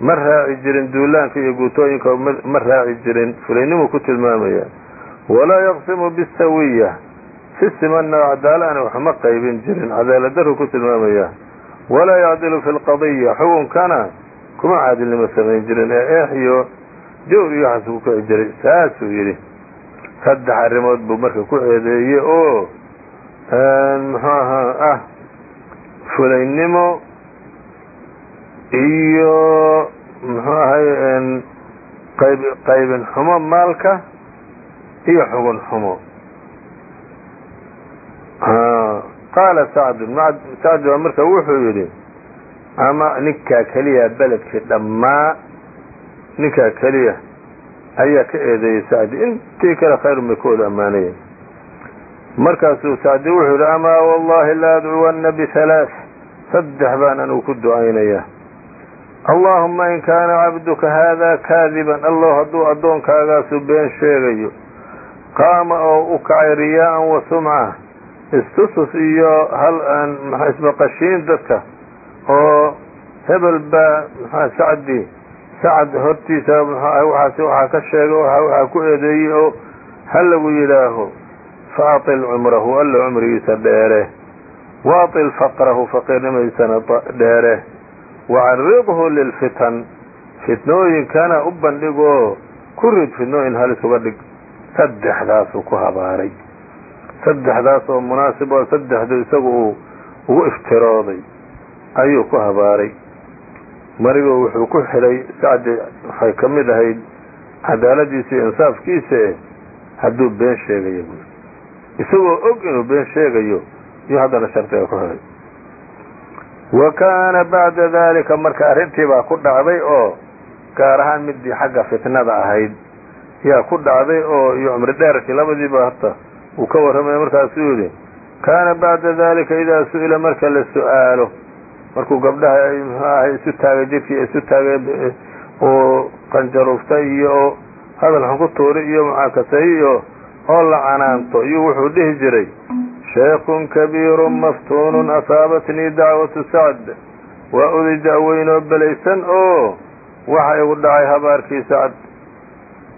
ma raaci jirin duulaanka iyo guutooyinka ma raaci jirin fulaynimuu ku tilmaamaya. Walaa yaqsimu bisawiya si simanna cadaalana waxma qaybin jirin cadaaladdaruu ku tilmaamaya. Walaa yacdilu fi lqadiya xukunkana kuma caadilnimo samayn jirin. Ee eex iyo jawr iyo waxaas ku jiray. Saasuu yidhi saddex arrimood buu marka ku eedeeyey oo muxuu ahaa? Ah fulaynimo iyo muxuu ahay qayb qaybin xumo maalka iyo xugun xumo. Qaala sacdun sacd baa marka wuxuu yidhi ama ninkaa keliya beledkii dhammaa ninkaa keliya ayaa ka eedeeyey sacdi. Intii kale khayrun bay ku wada ammaanayeen markaasuu sacdi wuxuu yidhi amaa wallahi la adcuwanna bihalaaث saddex baan anugu ku ducaynayaa allaahuma in kaana cabduka haadaa kaadiban. Allow hadduu addoonkaagaasu been sheegayo qaama oo u kacay riyaa'an wa sumca istusus iyo hal isbaqashiin dadka oo hebel baa mxua sacdi. Sacad hortiisa mxuah waxaas waxaa ka sheegay waxaa ku eedeeyey oo ha lagu yidhaaho fa aطil cumrahu alla cumrigiisa dheere. Wa aطil faqrahu faqiirnimadiisana dheere. Wacaridhu lilfitan fitnooyinkana u bandhigoo ku rid fitnooyin halis uga dhig. Saddexdaasuu ku habaaray. Saddexdaas oo munaasib oo saddexdu isagu uu ugu iftirooday ayuu ku habaaray marigo wuxuu ku xidhay sacdi waxay ka mid ahayd cadaaladiisa iyo insaafkiisa e hadduu been sheegayo buui isagoo og inuu been sheegayo iyo haddana shardiga ku xidhay. Wa kaana bacda dalika marka arrintii baa ku dhacday oo gaar ahaan midii xagga fitnada ahayd yaa ku dhacday oo iyo cumri dheerkii labadiiba horta uu ka warramaya markaasuu yidhi kaana bacda dalika idaa su'ila marka la su'aalo markuu gabdhaha muxuu ahay isu taagay jidkii isu taagay uu qanjaruuftay iyo hadal xun ku tuuri iyo mucaakasay iyo oo la canaanto iyo wuxuu dhihi jiray sheekun kabiirun maftuunun asaabatnii dacwatu sacd. Waa oday da-weyn oo belaysan oo waxa igu dhacay habaarkii sacd.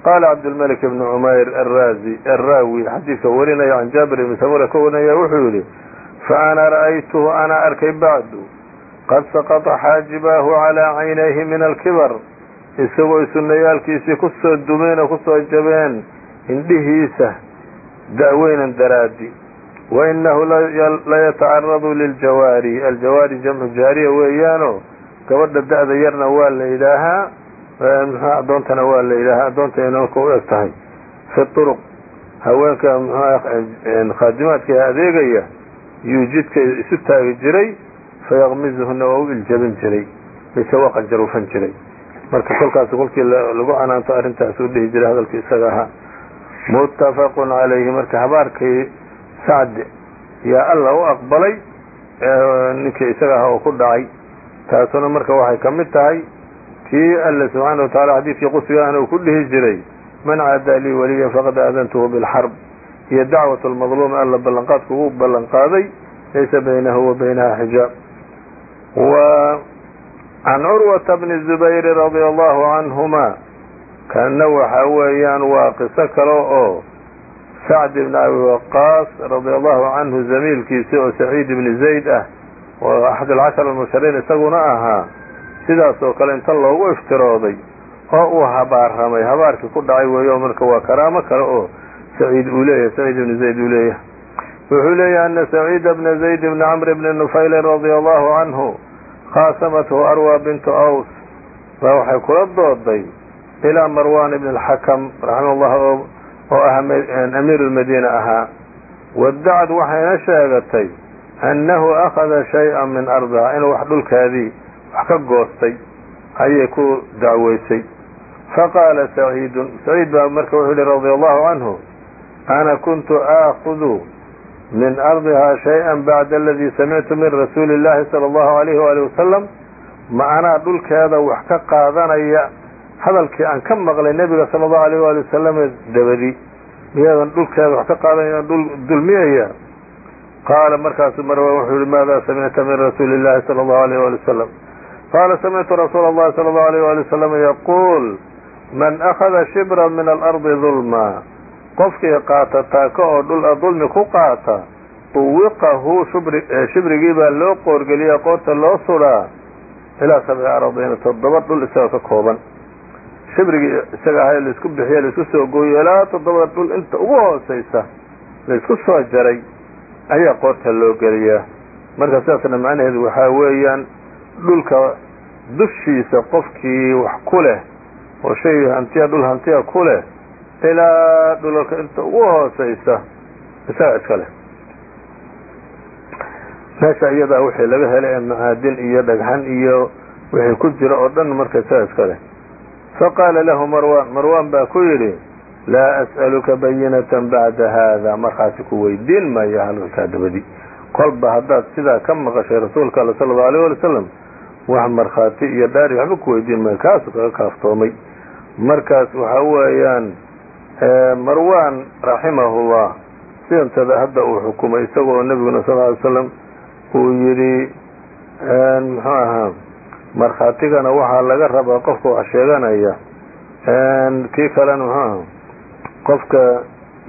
Qaala cabdilmalik bni cumayr araazi araawi xadiidka warinaya can jaabir ibni samura ka warinaya wuxuu yidhi fa ana ra'aytuhu ana arkay bacdu qad saqata xaajibaahu calaa caynayhi min alkibar isagoo sunayaalkiisii ku soo dumeen oo ku soo jabeen indhihiisa da-weynan daraadi. Wa inahu layatacaradu liljawaari. Aljawaari jamcu jaariya weeyaano gabadha da-da yarna waa la yidhaahaa mxua addoontana waa la yidhaahaa. Addoonta inaka u eg tahay. Fi turuq haweenka mxua khaadimaadka adeegaya yuu jidka isu taagi jiray fayaqmizuhuna waa u iljabin jiray mise waa qanjarufan jiray. Marka kolkaas kolkii lagu canaanto arrintaas u dhihi jiray hadalkii isaga ahaa. Muttafaqun calayhi marka habaarkii sacd yaa alla u aqbalay ninkii isaga ahaa oo ku dhacay. Taasuna marka waxay ka tahay kii alle subxaana wataala xadiidkii qudsigaana uu ku dhihi jiray man caadaa lii waliyan faqad aadantuhu bilxarb iyo dacwat lmadluumi alla ballanqaadku ugu ballanqaaday laysa baynahu wa baynaha xijaab wa can curwata bni zubayri radia allahu canhuma kana waxa weeyaan waa qiso kale oo sacd ibn abi waqaas radia allahu canhu zamiilkiisi oo saciid ibni zayd ah oo axad alcashar almushariin isaguna ahaa sidaas oo kale inta loogu iftirooday oo uu habaarramay habaarkii ku dhacay weeyo marka waa karaamo kale oo saciid uu leeyahay saciid ibni zayd uu leeyahay wuxuu leeyahay ana saciida bna zayd bni camr bni nufaylin radia allahu canhu khaasamathu arwa bintu aws baa waxay kula dooday ilaa marwan ibn alxakam raximah llah oo ah amiiru lmadiina ahaa wadacad waxayna sheegatay annahu akhada shay-an min ardiha inuu wax dhulkaadii wax ka goostay ayay ku dacweysay faqaala saciidun saciid baa marka wuxuu yihi radia allahu canhu ana kuntu aakudu min ardihaa shay-an bacda aladii samictu min rasuuli illaahi sala allahu alayhi waali wasalam ma anaa dhulkeeda wax ka qaadanaya hadalkii aan ka maqlay nebiga sala allahu alayh waali wasalam dabadi miyaadan dhulkeeda wax ka qaadanaya aan dhul dulmiyaya qaala markaasuu marwa wuxuu yihi maadaa samicta min rasuuli illahi sala allahu alayh waali wasalam qaala samictu rasuula allahi sala allahu alayh waali wasalam yaquul man akhada shibran min alardi dulma qofkii qaata taako oo dhul dulmi ku qaata uwiqahu shibrigii baa loo qoorgeliya qoorta loo sudaa ilaa sabci aradiina toddoba dhul isagoo ka kooban. Shibrigii isaga ahay la isku bixiye la isku soo gooyo ilaa toddobada dhul inta ugu hooseysa la isku soo jaray ayaa qoorta loo geliyaa. Marka sidaasna macnaheedu waxaa weeyaan dhulka dushiisa qofkii wax ku leh oo shay hantiya dhul hantiya ku leh ilaa dhulalka inta ugu hooseysa isaga iska leh. Meesha iyadaa wixii laga helay ee macaadin iyo dhagxan iyo wixii ku jira oo dhan marka isaga iska leh. Faqaala lahu marwan marwan baa ku yidhi laa as'aluka bayinatan bacda haada markhaati ku weydiin maayo halkaa dabadi. Kolba haddaad sidaa ka maqashay rasuulka alla sala allau alayh wali wasalam wax markhaati iyo dhaari waxba ku weydiin maayo kaasuu kaga kaaftoomay. Markaas waxa weeyaan marwan raximahullah sidantada hadda uu xukumay isagoo nebiguna sal ly slam uu yidhi muxuu ahaa markhaatigana waxaa laga rabaa qofka wax sheeganaya. Kii kalena muxuu aha qofka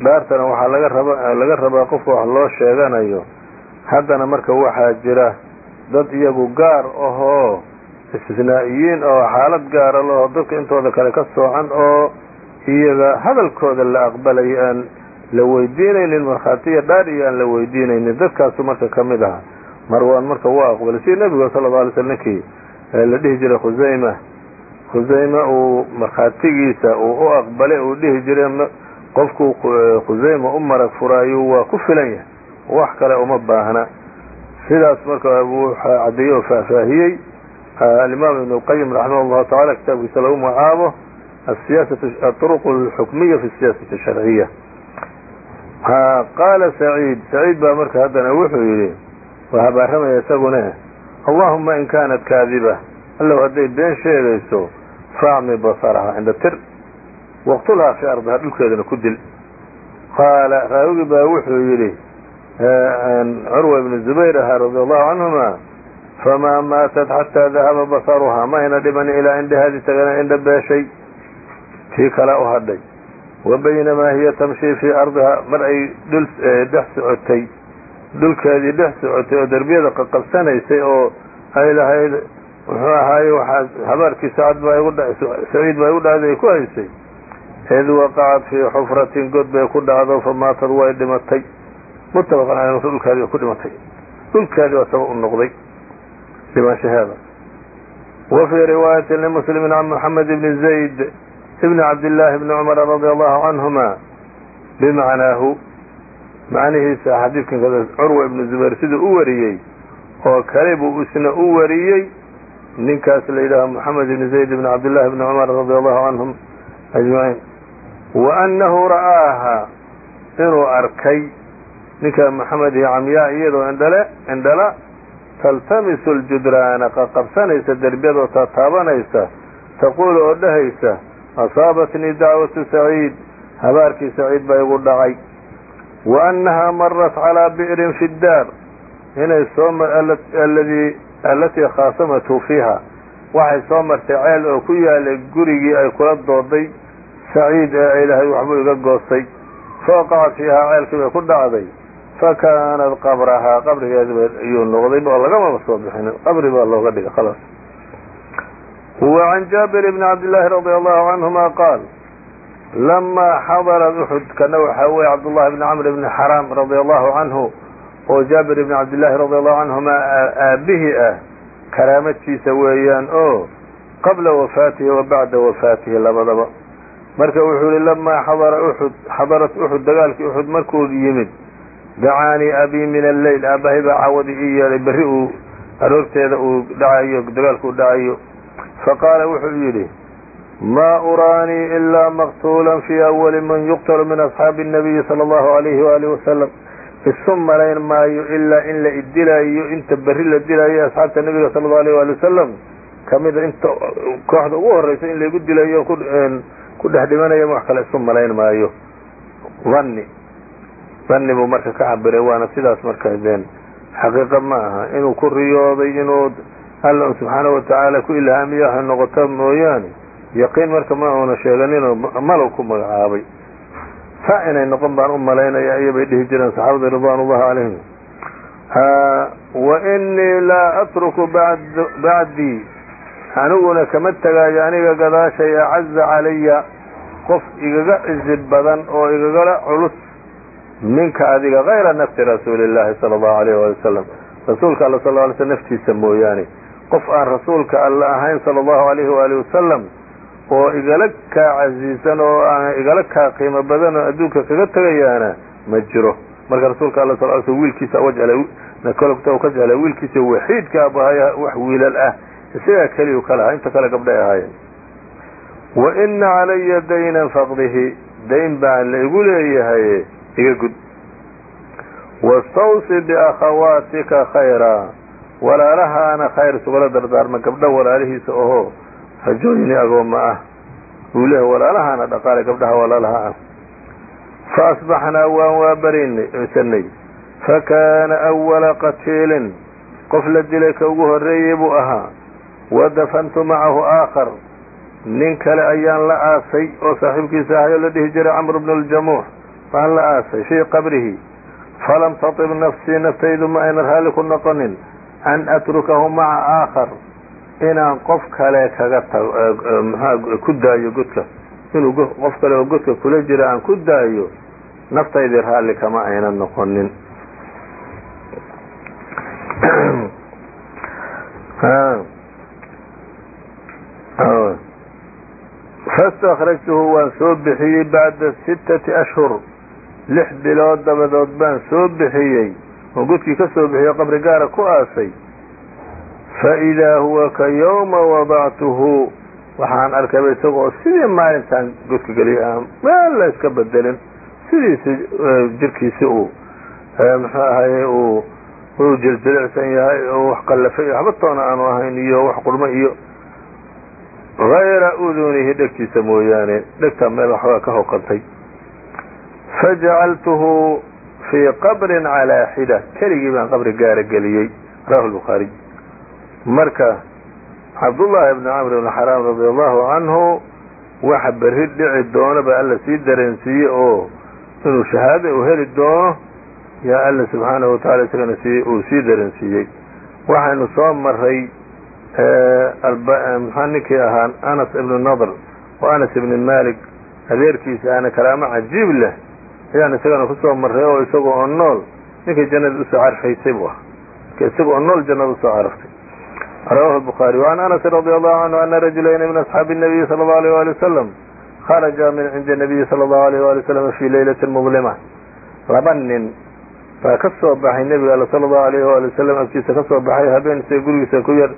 dhaartana waxaa laga raba laga rabaa qofka wax loo sheeganayo. Haddana marka waxaa jira dad iyagu gaar ahoo istisnaa'iyiin oo xaalad gaara laho dadka intooda kale ka soocan oo iyaga hadalkooda la aqbalayo aan la weydiinaynin markhaatiya dhaar iyo aan la weydiinaynin dadkaasu marka ka mid aha. Marwaan marka waa aqbalay. Sidii nebiga sala alla alay sl ninkii la dhihi jiray khusayma khusayme uu markhaatigiisa uu u aqbalay uu dhihi jiray qofkuu khusayma u marag furaayo waa ku filan yahay. Wax kale uma baahna. Sidaas marka wuu caddeeyey oo faahfaahiyey alimaam ibn اlqayim raximah اllahu tacala kitaabkiisa lagu magacaabo aطruq اlxukmiya fi siyaasati الsharciya qaala saciid saciid baa marka haddana wuxuu yidhi waa habaaramaya isagune allahuma in kaanat kaadiba allow hadday been sheegayso faacmi basaraha cinda tir waqtulhaa fi ardiha dhulkeedana ku dil qaala raawigi baa wuxuu yidhi curwa ibnu zubayr ahaa radi allahu canhuma famaa maatat xataa dahaba basaruhaa ma ayna dhimanin ilaa indhahaadii tagana indha beeshay tii kale u hadhay. Wa baynamaa hiya tamshii fii ardiha mar ay dhul dhex socotay dhulkeedii dhex socotay oo derbiyada qaqabsanaysay oo ay lahayd muxuu ahaaye waxaa habaarkii sacad baa igu saciid baa igu dhacday ay ku haysay. Id waqacat fii xufratin god bay ku dhacdo famaatad way dhimatay. Muttafaqan caley marka dhulkaadii way ku dhimatay. Dhulkaadii waa sabab u noqday. Dhimaanshaheeda wa fii riwaayatin limuslimin can moxamed ibni zayd ibni cabdillaahi bni cumara radi allahu canhuma bimacnaahu macnihiisa xadiidkan kada curwa ibnu zubayr siduu u wariyey oo kale buu isna u wariyey ninkaas la yidhaaho moxamed ibni zayd ibni cabdillahi bni cumar radi allahu canhum ajmaciin wa annahu ra'aaha inuu arkay ninka maxamed iyo camyaa iyadoo indhale indhala taltamisu aljudraana qaqabsanaysa derbiyadoo taataabanaysa taquulu oo dhahaysa asaabatnii dacwatu saciid habaarkii saciid baa igu dhacay wa annahaa marat calaa bi'rin fi ddaar inay soo alladii allatii khaasamathu fiiha waxay soo martay ceel oo ku yaalay gurigii ay kula dooday saciid ee ay waxbuu iga goostay fawaqacat fiihaa ceelkii bay ku dhacday fakaanat qabrahaa qabrigeedi ayuu noqday oo lagamaba soo bixin qabri baa looga dhigay khalaas can jaabir bni cabdillaahi radi allahu canhuma qaal lamaa xadarat uxud kana waxaa weeye cabdullahi bni camr bni xaraam radi allahu canhu oo jaabir ibni cabdillaahi radi allahu canhuma aabihii ah karaamatiisa weeyaan oo qabla wafaatihi wa bacda wafaatihi labadaba marka wuxuu yihi lamaa xadara uxud xadarat uxud dagaalkii uxud markuu yimid dacaanii abii min alleyl aabbahay baa caawadii ii yeedhay berri uu aroorteeda uu dhacayo dagaalku faqaala wuxuu yidhi ma uraanii ilaa maqtuulan fii awali man yuqtalu min asxaabi الnabiyi sala allahu alayhi waali wasalam isu malayn maayo ilaa in la idilaayo inta berri la dilaayo asxaabta nabiga sala allahu alayh waali wasalam kamida inta kooxda ugu horeysa in laygu dilayo ku dhex dhimanayo wax kale isu malayn maayo dhanni dhanni buu marka ka cabiray waana sidaas marka deen xaqiiqa ma aha inuu ku riyooday inuu alla un subxaanahu watacaala ku ilhaamiyo ha noqoto mooyaane. Yaqiin marka ma uuna sheeganinoo malow ku magacaabay. Saa inay noqon baan u malaynaya iyobay dhihi jireen saxaabada ridwan ullahi calayhim wa inii laa atruku bacdii aniguna kama tegaayo aniga gadaashay acaza calaya. Qof igaga cizi badan oo igagala culus. Minka adiga kayra nafsi rasuuli llahi sala allahu alayh waali wasalam rasuulka alla sal ly sl naftiisa mooyaane qof aan rasuulka alla ahayn sala allahu alayhi waali wasalam oo igala kaa casiisan oo aan igala kaa qiimo badan oo adduunka kaga tegayaana ma jiro. Marka rasuulka alla sal sl wiilkiisa kolta ka jeclay wiilkiisa waxiidka abahaya wax wiilal ah. Isagaa keliyu ka lahaa inta kale gabdhay ahaayeen. Wa ina calaya daynan faqdihi dayn baan la igu leeyahay iga gud. Wastawsi biakhawaatika khayraa walaalahaana khayr isugala dardaarma gabdho walaalihiisa ohoo rajooyini agooma ah. Buu leehay walaalahaana dhaqaale gabdhaha walaalaha ah. Faasbaxnaa waan waabarinsanay fakaana awala qatiilin qof la dilay ka ugu horreeyey buu ahaa. Wadafantu macahu aakhar. Nin kale ayaan la aasay oo saaxiibkiisa ahay oo la dhihi jiray camr bnu ljamuux baan la aasay fii qabrihi falam tatib nafsii naftaydu ma ayna raalli ku noqonin an atrukahu maca aakhar inaan qof kale kaga mxua ku daayo godka inuu qof kale oo godka kula jira aan ku daayo naftaydii raalli kama ayna noqonin faاstakrajtuhu waan soo bixiyey bacda sittati ashhur lix bilood dabadood baan soo bixiyey oo godkii ka soo bixiyey qabri gaara ku aasay faidaa huwa ka yowma wadactuhu waxaan arkayba isagoo sidii maalintaan godka geliyay aan meel la iska bedelin sidiisi jirkiisi uu muxuu ahaye uu uu jiljilicsan yahay oo wax qallafay waxba toona aanu ahayn iyo wax qurmo iyo hayra udunihi dhegtiisa mooyaane dhegtaa meel waxbaa ka hoqantay fajacaltuhu fii qabrin calaa xida. Keligii baan qabri gaara geliyey. Rawahu lbukhaariy marka cabdullaahi bni camr bni xaraam radi allahu canhu waxa berri dhici doono baa alla sii dareensiiyey oo inuu shahaada uu heli doono. Yaa alla subxaanahu watacala isagana uu sii dareensiiyey. Waxaynu soo maray maxaa ninkii ahaa anas ibnu nadr oo anas ibni malik adeerkiisa ahna karaamo cajiib leh ayaan isagana kusoo maray oo isagoo oo nool ninkii jannada usoo carfaysay buu ah isagoo oo nool jannada usoo carftay rawahu الbخarي وعn aنس رضي الله عنه أna رaجulayni min أصxaabi النabiyi slى الlه عليه وaلي وsلم kharaجa min cindi النabiyi slى الlه عليه وaلي وsلم fي laylaة mظlmة laba nin baa ka soo baxay nebiga all slى الlه عليه وaلي وsلم agtiisa ka soo baxay habeen say gurigiisa ku yar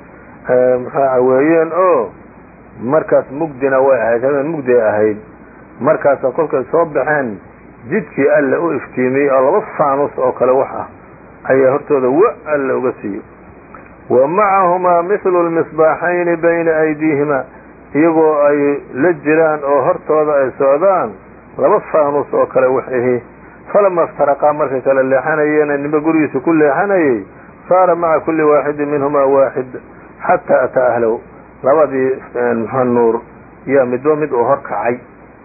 mxua caweeyeen oo markaas mugdina way ahayd habeen mugdi ahayd markaasa kolkay soo baxeen jidkii alla u iftiimiyey oo laba faanus oo kale wax ah ayaa hortooda wa alla uga siiyey wa macahumaa mihlu lmisbaaxayni bayna aydiihima iyagoo ay la jiraan oo hortooda ay socdaan laba faanus oo kale wax ahi falama iftaraqaa markay kala leexanayeena ninba gurigiisa ku leexanayay saara maca kulli waaxidin minhumaa waaxid xataa ataa ahlow. Labadii mxua nuur yaa midba mid uu hor kacay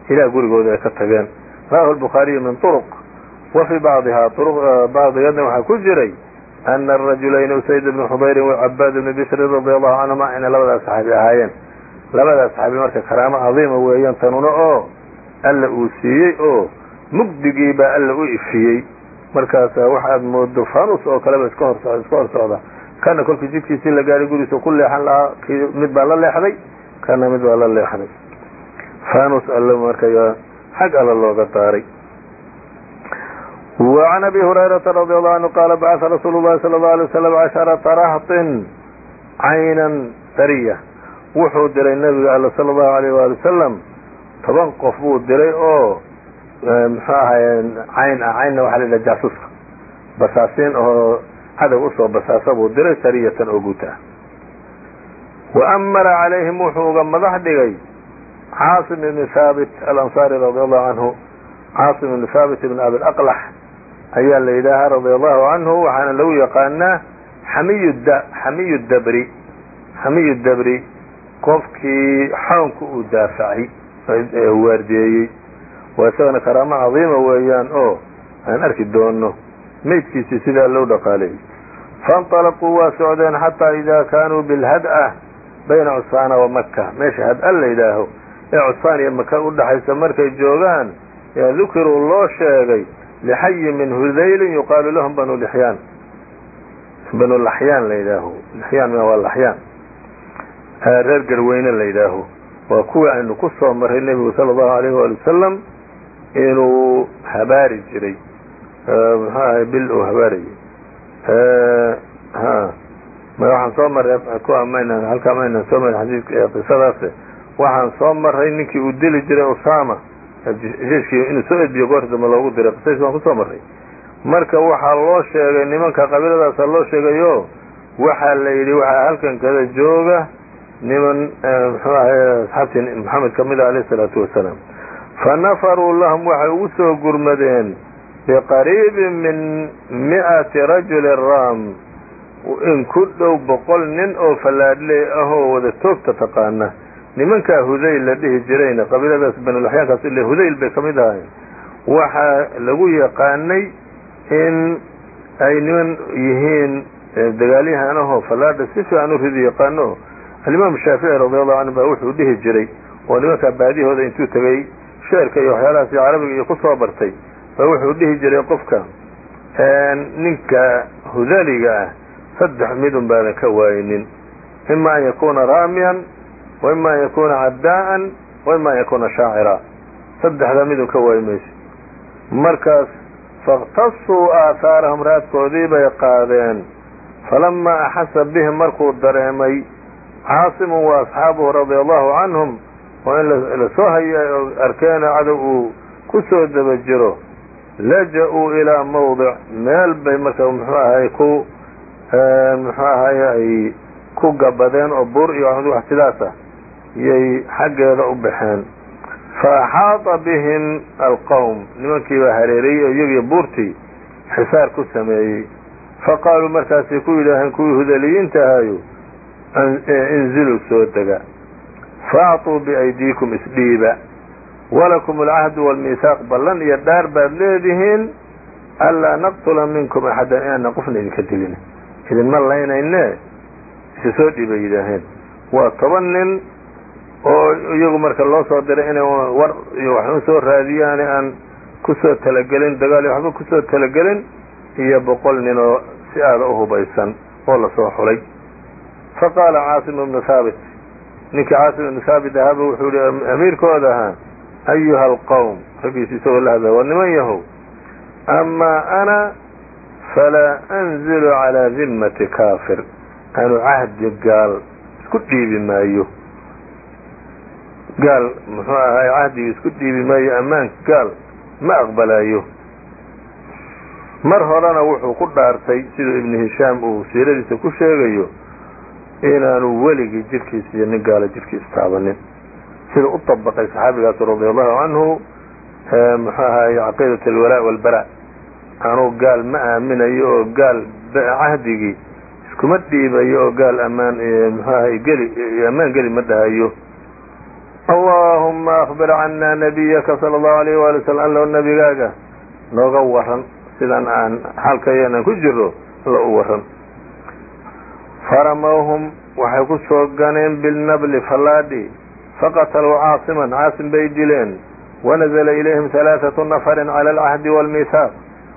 ilaa gurigooda ay ka tageen rawahu lbukhaariyu min turuq wa fii bacdihaa bacdigeedna waxaa ku jiray ana arajulayni usayd bni xudayrin wacabaad bni bishrin radi allahu canhuma inay labadaas saxaabi ahaayeen. Labadaas saxaabi marka karaamo cadiima weeyaan tanuna oo alla uu siiyey oo mugdigii baa alla u ifiyey. Markaasa waxaad moodo fanus oo kaleba iska hor iska hor socda. Kana kolkii jidkiisii la gaaray gurigiisa ku leexan lahaa mid baa la leexday kana mid baa la leexday. Fanus alla marka xag alla looga daaray وعn أbي هريرة رضي الله عنه qال bعث رsuل الlhi صلى الله عليه وسلم عشhرaةa رهط cayنا sرية wuxuu diray nebiga all slى الlه عليه وaلي وسلم toban qof buu diray oo mxuu ahay cayn ah caynna waxa la yidhaha jaasuuska basaasiin oo cadow usoo basaasa buu diray sariyatan oo guud ah وأmara عalayhim wuxuu uga madax dhigay caasim ibni haabit alansaari radia allahu canhu caasim ibni haabit ibn abilaqlax ayaa la yidhaahaa radia allahu canhu waxaana lagu yaqaanaa xamiyud xamiyudabri xamiyudabri qofkii xaonku uu daafacay ee waardeeyey. Waa isagana karaamo cadiima weeyaan oo aan arki doono meydkiisii sidaa loo dhaqaaleeyey fainطalaquu waa socdeen xataa idaa kaanuu bilhad'a bayna cusaana wa maka meesha had-a la yidhaaho ee cusfaan iyo maka udhaxaysa markay joogaan yaa dukiruu loo sheegay lxayi min hudaylin yuqaalu lahum banu lixyaan. Banu laxyaan la yidhaaho lixyaan waa laxyaan reer garweyne la yidhaaho waa kuwii aynu ku soo nebigu sala allahu alayh waali wasalam inuu habaari jiray. Muxuu ahay? Bil uu habaarayay. Ha waxaan soo maynan halkaa maynan soo maray xadiidka qisadaas waxaan soo maray ninkii uu dili jiray usama jeiskii inuu soo edbiyo goorta loogu diray qisadiis waan ku soo marray. Marka waxaa loo sheegay nimanka qabiiladaasa loo sheegayo waxaa la yidhi waxaa halkan kada jooga niman muxuu ahay asxaabtii maxamed ka mid a alayh isalaatu wasalaam. Fanafaruu lahum waxay ugu soo gurmadeen biqariibin min mi'ati rajulin raam in ku dhow boqol nin oo fallaadhley ahoo wada toogta taqaana nimankaa hudayl la dhihi jirayna qabiiladaas banulaxyaankaas ile hudayl bay ka mid ahay waxaa lagu yaqaanay in ay niman yihiin dagaalyahan ahoo fallaadha si fiican u ridi yaqaano. Alimaam shaafici radiallahu canhu baa wuxuu dhihi jiray oo nimankaa baadiyahooda intuu tegay sheerka iyo waxyaalahaas carabiga iyo ku soo bartay baa wuxuu dhihi jiray qofka ninka hudaliga ah saddex midun baadan ka waaynin ima an yakuna raamiyan ima an yakuna caddaa'an wa ima an yakuna shaacira saddexdaa midun ka waayi mayso markaas faاktasuu aahaarahum raadkoodii bay qaadeen falamaa axasa bihim markuu dareemay caasimu wa asxaabuhu radia allahu canhum oo in la soo haya arkeena cadow uu ku soo daba jiro laja-uu ilaa mawdic meel bay marka muxuu ahay ku muxuu ahaye ay ku gabadeen oo buur iyo sidaas ah yay xaggeeda u baxeen. Fa axaata bihim alqowm nimankii baa hareeriyey oo iyagii buurtii xisaar ku sameeyey. Faqaaluu markaasay ku yidhaaheen kuwii hudaliyiinta ahayo inziluu soo dega. Faacطuu biaydiikum isdhiiba. Walakum alcahdu wاlmiihaaq ballan iyo dhaar baad leedihiin anlaa naqtula minkum axadan inaanan qofna idinka dilin. Idinma laynayne isa soo dhiibay yidhaaheen waa toban nin oo iyagu marka loo soo diray inay war iyo wax u soo raadiyaane aan ku soo talagelin dagaal iyo waxba ku soo talagelin iyo boqol nin oo si aada u hubaysan oo la soo xulay. Fa qaala caasim ibnu haabit ninkii caasim ibnu haabit ahaaba wuxuu yihi amiirkooda ahaa ayuha alqowm raggiisi isagoo la hadlaya war niman yahow amaa ana falaa anzilu calaa dimmati kaafir. Anu cahdi gaal isku dhiibi maayo gaal muxuu ahaay cahdigii isku dhiibi maayo ammaanka gaal ma aqbalaayo. Mar horena wuxuu ku dhaartay siduu ibnu hishaam uu siiradiisa ku sheegayo inaanu weligii jidhkiisa iyo nin gaala jidhkiisa taabanin. Sida u طabaqay saxaabigaas radia allahu canhu muxuu ahaay caqiidat alwalaa walbara anuu gaal ma aaminayo oo gaal cahdigii iskuma dhiibayo oo gaal ammaan muxuu ahay geli ammaan geli ma dhahayo allahuma akbir cana nabiyaka sala allahu alayh waali wasalam allow nabigaaga. Nooga waran sidan aan xalkayeenan ku jiro alla u waran faramawhum waxay ku soo ganeen bilnabli fallaadhi. Faqataluu caasiman caasim bay dileen. Wanazla ilayhim halaaثatu nafarin cala alcahdi wاlmiihaaq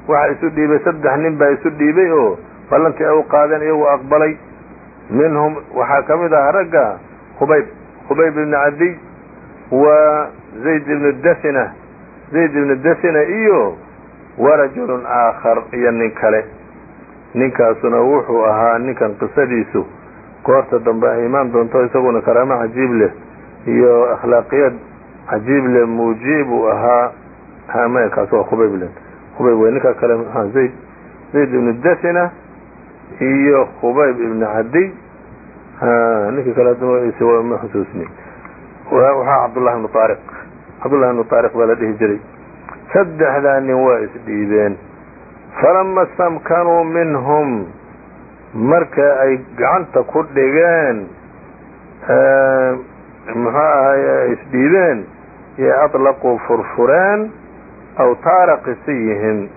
waxaa isu dhiibay saddex nin baa isu dhiibay oo ballantii ay u qaadeen iyagu aqbalay. Minhum waxaa ka mid ahaa ragga hubayb hubayb ibni cadiy wa zayd ibnu dasina. Zayd ibnu dasina iyo warajulun aakhar iyo nin kale. Ninkaasuna wuxuu ahaa ninkan qisadiisu. Goorta dambe ay imaan doonto isaguna karaamo cajiib leh iyo akhlaaqiyad cajiib leh muujib uu ahaa. Kaas waa khubayb le khubayb wey ninkaa kale zayd. Zayd ibnu dasina iyo khubayb ibnu cadiy ninkii kale hadda waa ma xusuusni waxaa cabdullahi ibnu taariq cabdullahi ibnu taariq baa la dhihi jiray. Saddexdaa nin waa isdhiibeen falama stamkanuu minhum marka ay gacanta ku dhigeen muxuu ahay isdhiibeen iyo aطlaquu furfureen awtaara qisiyihim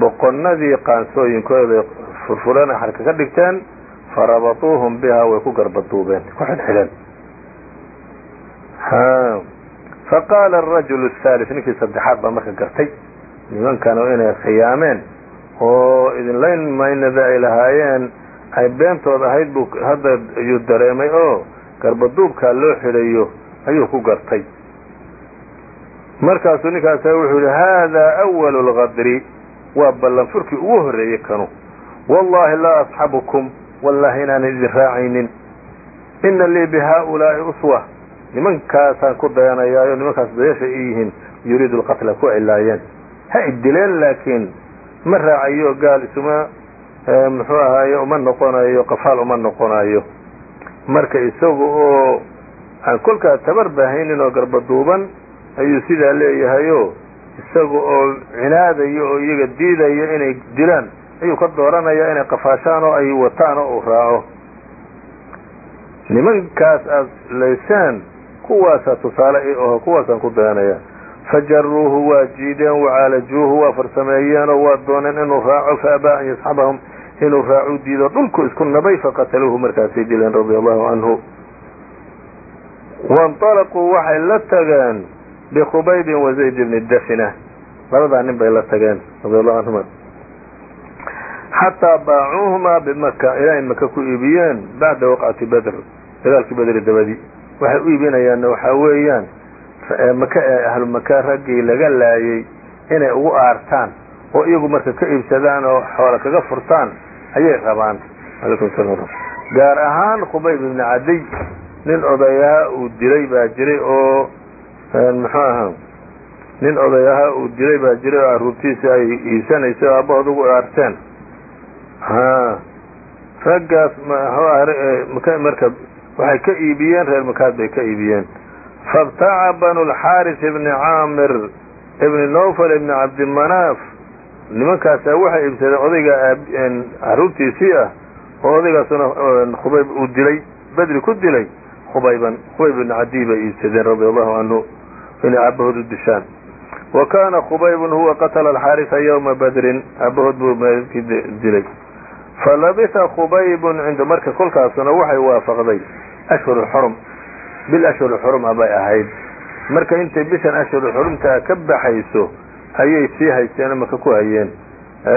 boqonnadii qaansooyinkooda furfureen ay xarka ka dhigteen farabatuuhum bihaa way ku garbaduubeen ku xidhxidheen faqaala arajul ahaali ninkii saddexaad baa marka gartay nimankanu inay khiyaameen oo idinlayn maynada ay lahaayeen ay beentooda ahayd buu hadda ayuu dareemay oo garbaduubkaa loo xidhayo ayuu ku gartay. Markaasuu ninkaasa wuxuu yidhi haadaa awalu alkadri waa ballanfurkii ugu horreeyey kanu. Wallahi laa asxabukum wallahi inaanan idin raacaynin. Ina lii bihaa'ulaa'i uswa nimankaasaan ku dayanayaayo nimankaas dayasha i yihiin yuriidu lqatla ku cilaayeen. Ha idileen laakiin ma raacayo gaal isuma muxuu ahaaye uma noqonayo qafaal uma noqonayo marka isaga oo aan kolkaa tabar bahaynin oo garbaduuban ayuu sidaa leeyahayo isaga oo cinaadaya oo iyaga diidaya inay dilaan ayuu ka dooranaya inay qafaashaan oo ay wataan oo uu raaco. Nimankaas aad laysaan kuwaasaa tusaale i aho kuwaasaan ku dayanaya fajaruuhu waa jiideen wacaalajuuhu waa farsameeyeenoo waa dooneen inuu raaco faabaa an yasxabahum inuu raacu diido. Dhulku isku nabay faqataluuhu markaasay dileen radia allahu canhu wainطalaquu waxay la tageen bikhubaybin wa zayd bni dafina labadaa nin bay la tageen radia allahu canhuma xataa baacuuhumaa bimaka ilaa maka ku iibiyeen bacda waqcati bedr dagaalkii bedri dabadii waxay u iibinayaanna waxaa weeyaan maka ee ahlu maka raggii laga laayay inay ugu aartaan oo iyagu marka ka iibsadaan oo xoola kaga furtaan ayay rabaan. Salam gaar ahaan khubayb ibni cadiy nin odayaha uu dilay baa jiray oo muxuu ahaa? Nin odayaha uu dilay baa jiray oo carruurtiisa ay iibsanaysay oo aabbahood ugu aarteen. Raggaas mxuu marka waxay ka iibiyeen reer makaad bay ka iibiyeen. Faاbtaca banu اlxaaris ibni caamir ibni nowfal ibni cabdimanaaf nimankaasaa waxay iibsadeen odayga carruurtiisii ah oo odaygaasuna khubayb uu dilay bedri ku dilay khubayban khubayb ibni cadiy bay iibsadeen radia allahu canhu inay aabahood u dishaan. Wa kaana khubaybun huwa qatla alxaarisa ywma badrin aabahood buu meelkii dilay. Falabisa khubaybun cinda marka kolkaasuna waxay waafaqday ashhur xurum bil ashhur xuruma bay ahayd marka intay bishan ashhur xurumtaa ka baxayso ayay sii haysteen maka ku hayeen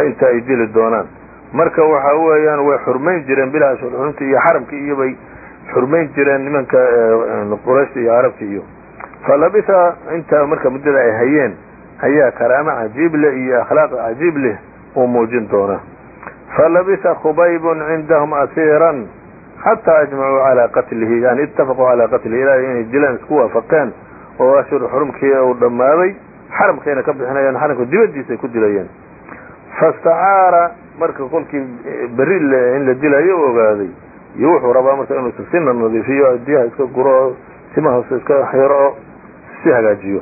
inta ay dili doonaan marka waxa weeyaan way xurmayn jireen bilaha ashhur xurumta iyo xaramka iyo bay xurmayn jireen nimanka qurayshta iyo carabta iyo falabisa intaa marka muddada ay hayeen ayaa karaamo cajiib leh iyo akhlaaq cajiib leh uu muujin doona falabisa khubaybun cindahum asiiran xataa ajmacuu calaa qatlihi yani itafaquu calaa qatlihi ilaa inay dilaan isku waafaqeen oo ashhur xurumkii uu dhammaaday xaramkayna ka bixinayaan xaramka dibadiisa ay ku dilayeen fastacaara marka kolkii berri in la dilayo u ogaaday iyo wuxuu rabaa marka inuu sina nadiifiyo diyaha iska guro oo tima hoose iska xiro si hagaajiyo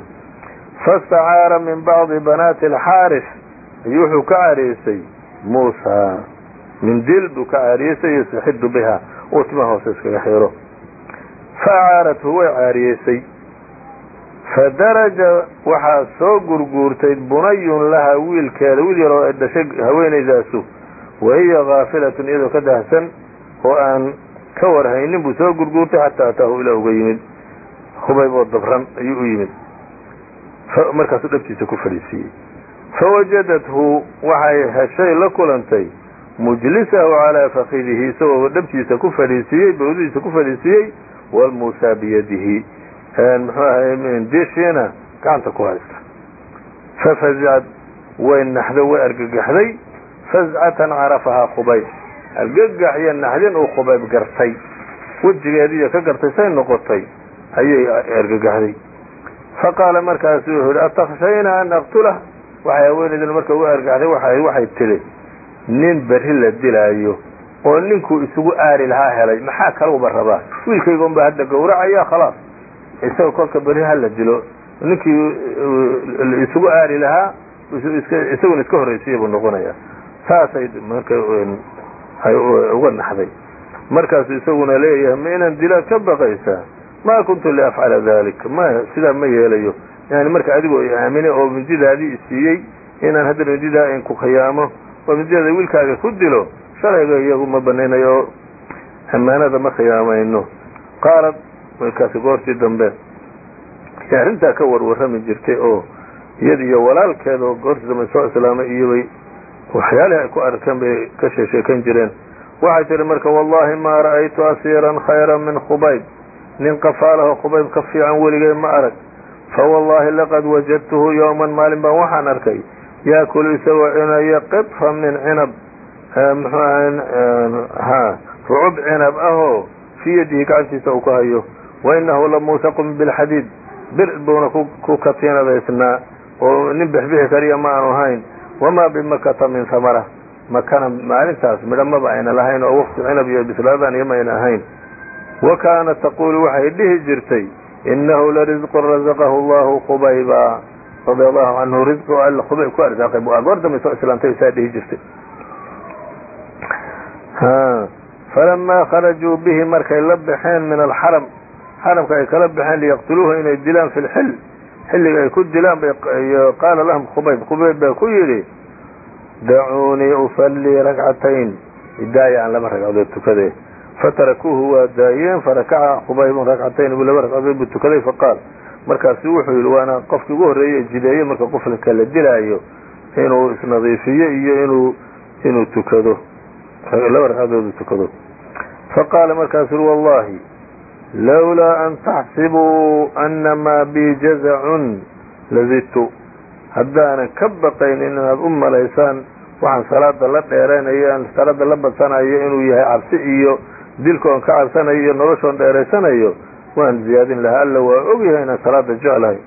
faاstacaara min bacdi banaati alxaaris iyo wuxuu ka cariisay muusa mindil buu ka caariyeysay yastaxidu biha uu tima hoose iskaga xiro faacaarathu way caariyeysay. Fadaraja waxaa soo gurguurtay bunayun laha wiilkeeda wiil yaroo ay dhashay haweenaydaasu wahiya kaafilatun iyadoo ka dahsan oo aan ka warhaynin buu soo gurguurtay xataa ataahu ilaa uga yimid. Khubayb oo dabran ayuu u yimid. Markaasuu dhabtiisa ku fadhiisiiyey fawajadathu waxay heshay la kulantay mujlisahu calaa fakidihi isagoo dhabtiisa ku fadhiisiiyey bawdihiisa ku fadhiisiiyey walmuusaa biyadihi. Muxuu ahay dishiina gacanta ku haysta. Fafazicad way naxdo way argagaxday. Fazcatan carafahaa khubayb argagax naxdin uu khubayb gartay. Wejigeediiyo ka gartay say noqotay ayay argagaxday. Faqaala markaasu wuxuu yihi atakhshayna an aqtulah waxay haweenaydin marka uga argaxday waxay tidhi nin berri la dilaayo oo ninkuu isugu aari lahaa helay maxaa kalauba rabaa? Wiilkayga unbaa hadda gawracaya khalaas. Isaga kolka berri ha la dilo. Ninkii isugu aari lahaa isaguna iska horraysiya buu noqonaya saasay marka ay uga naxday. Markaasu isaguna leeyahay ma inaan dilaad ka baqaysaa ma kuntu liafcala dalik. Ma sidaa ma yeelayo. Yani marka adigoo i aaminay oo mindidaadii isiiyey inaan haddana mindidaa in ku khiyaamo oo mindidaada wiilkaaga ku dilo shalayga iyagu ma banaynayo oo amaanada ma khiyaamayno qaalad markaasi goortii dambe yaa arrintaa ka warwarrami jirtay oo iyada iyo walaalkeeda oo goortii dambe soo islaamay iyobay waxyaalihii ay ku arkeen bay ka sheesheekan jireen. Waxay tihi marka wallahi ma ra'aytu asiiran khayra min khubayb nin qafaalaho khubayb ka fiican weligay ma arag. Fawallahi laqad wajadtuhu yowman maalin baan waxaan arkay yaakulu isagoo cunaya qitfa min cinab muxuu aha rucub cinab ahoo fii yadihi gacantiisa uu ku hayo wa inahu la muusaqun bilxadiid bir buuna ku katiinadaysnaa oo nin bixbixi kariya ma aanu ahayn wamaa bimakata min hamara makana maalintaas midha maba ayna lahayn oo waqti cinab iyo bislaadaan iyo ma ayna ahayn wa kaanat taquulu waxay dhihi jirtay inahu larizqun razaqahu allahu khubayba radia allahu canhu risqi oo alla khubayb ku arsaaqay bu goor dambe soo islaamtay saa dhihi jirtay. Falamaa kharajuu bihi markay la baxeen min alxaram xaramka ay kala baxeen liyaqtuluuhu inay dilaan fi lxil xilliga ay ku dilaan qaala lahum khubayb khubayb baa ku yidhi dacuunii usallii ragcatayn idaaya aan laba ragcadood tukade fatarakuuhu waa daayeen farakaca khubaybun ragcatayn buu laba ragcadood buu tukaday faqaal markaasu wuxuu yidhi waana qofkii ugu horreeyey jideeye marka qofka la dilaayo inuu isnadiifiyo iyo inuu inuu tukado laba ragcadood tukado. Faqaala markaasu ui wallahi lowlaa an taxsibuu anamaa bii jazacun lazidtu haddaanan ka baqaynin inaad u malaysaan waxaan salaada la dheeraynayo aan salaada la badsanayo inuu yahay cabsi iyo dilkoon ka cabsanayo iyo noloshoon dheeraysanayo waan ziyaadin lahaa alla waa ogyahay inaan salaada jeclahay.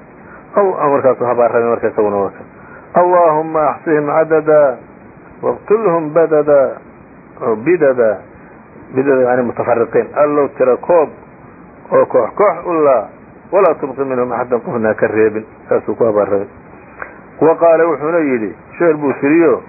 Markaasu habaarramay marka isaguna waka allaahuma axsihim cadada waqtulhum badada bidada. Bidada yani mutafariqiin allow tira koob oo koox koox u laa walaa tubqi minhum axadan qofna ka reebin. Saasuu ku habaarramay wa wuxuuna yidhi sheer buu tiriyo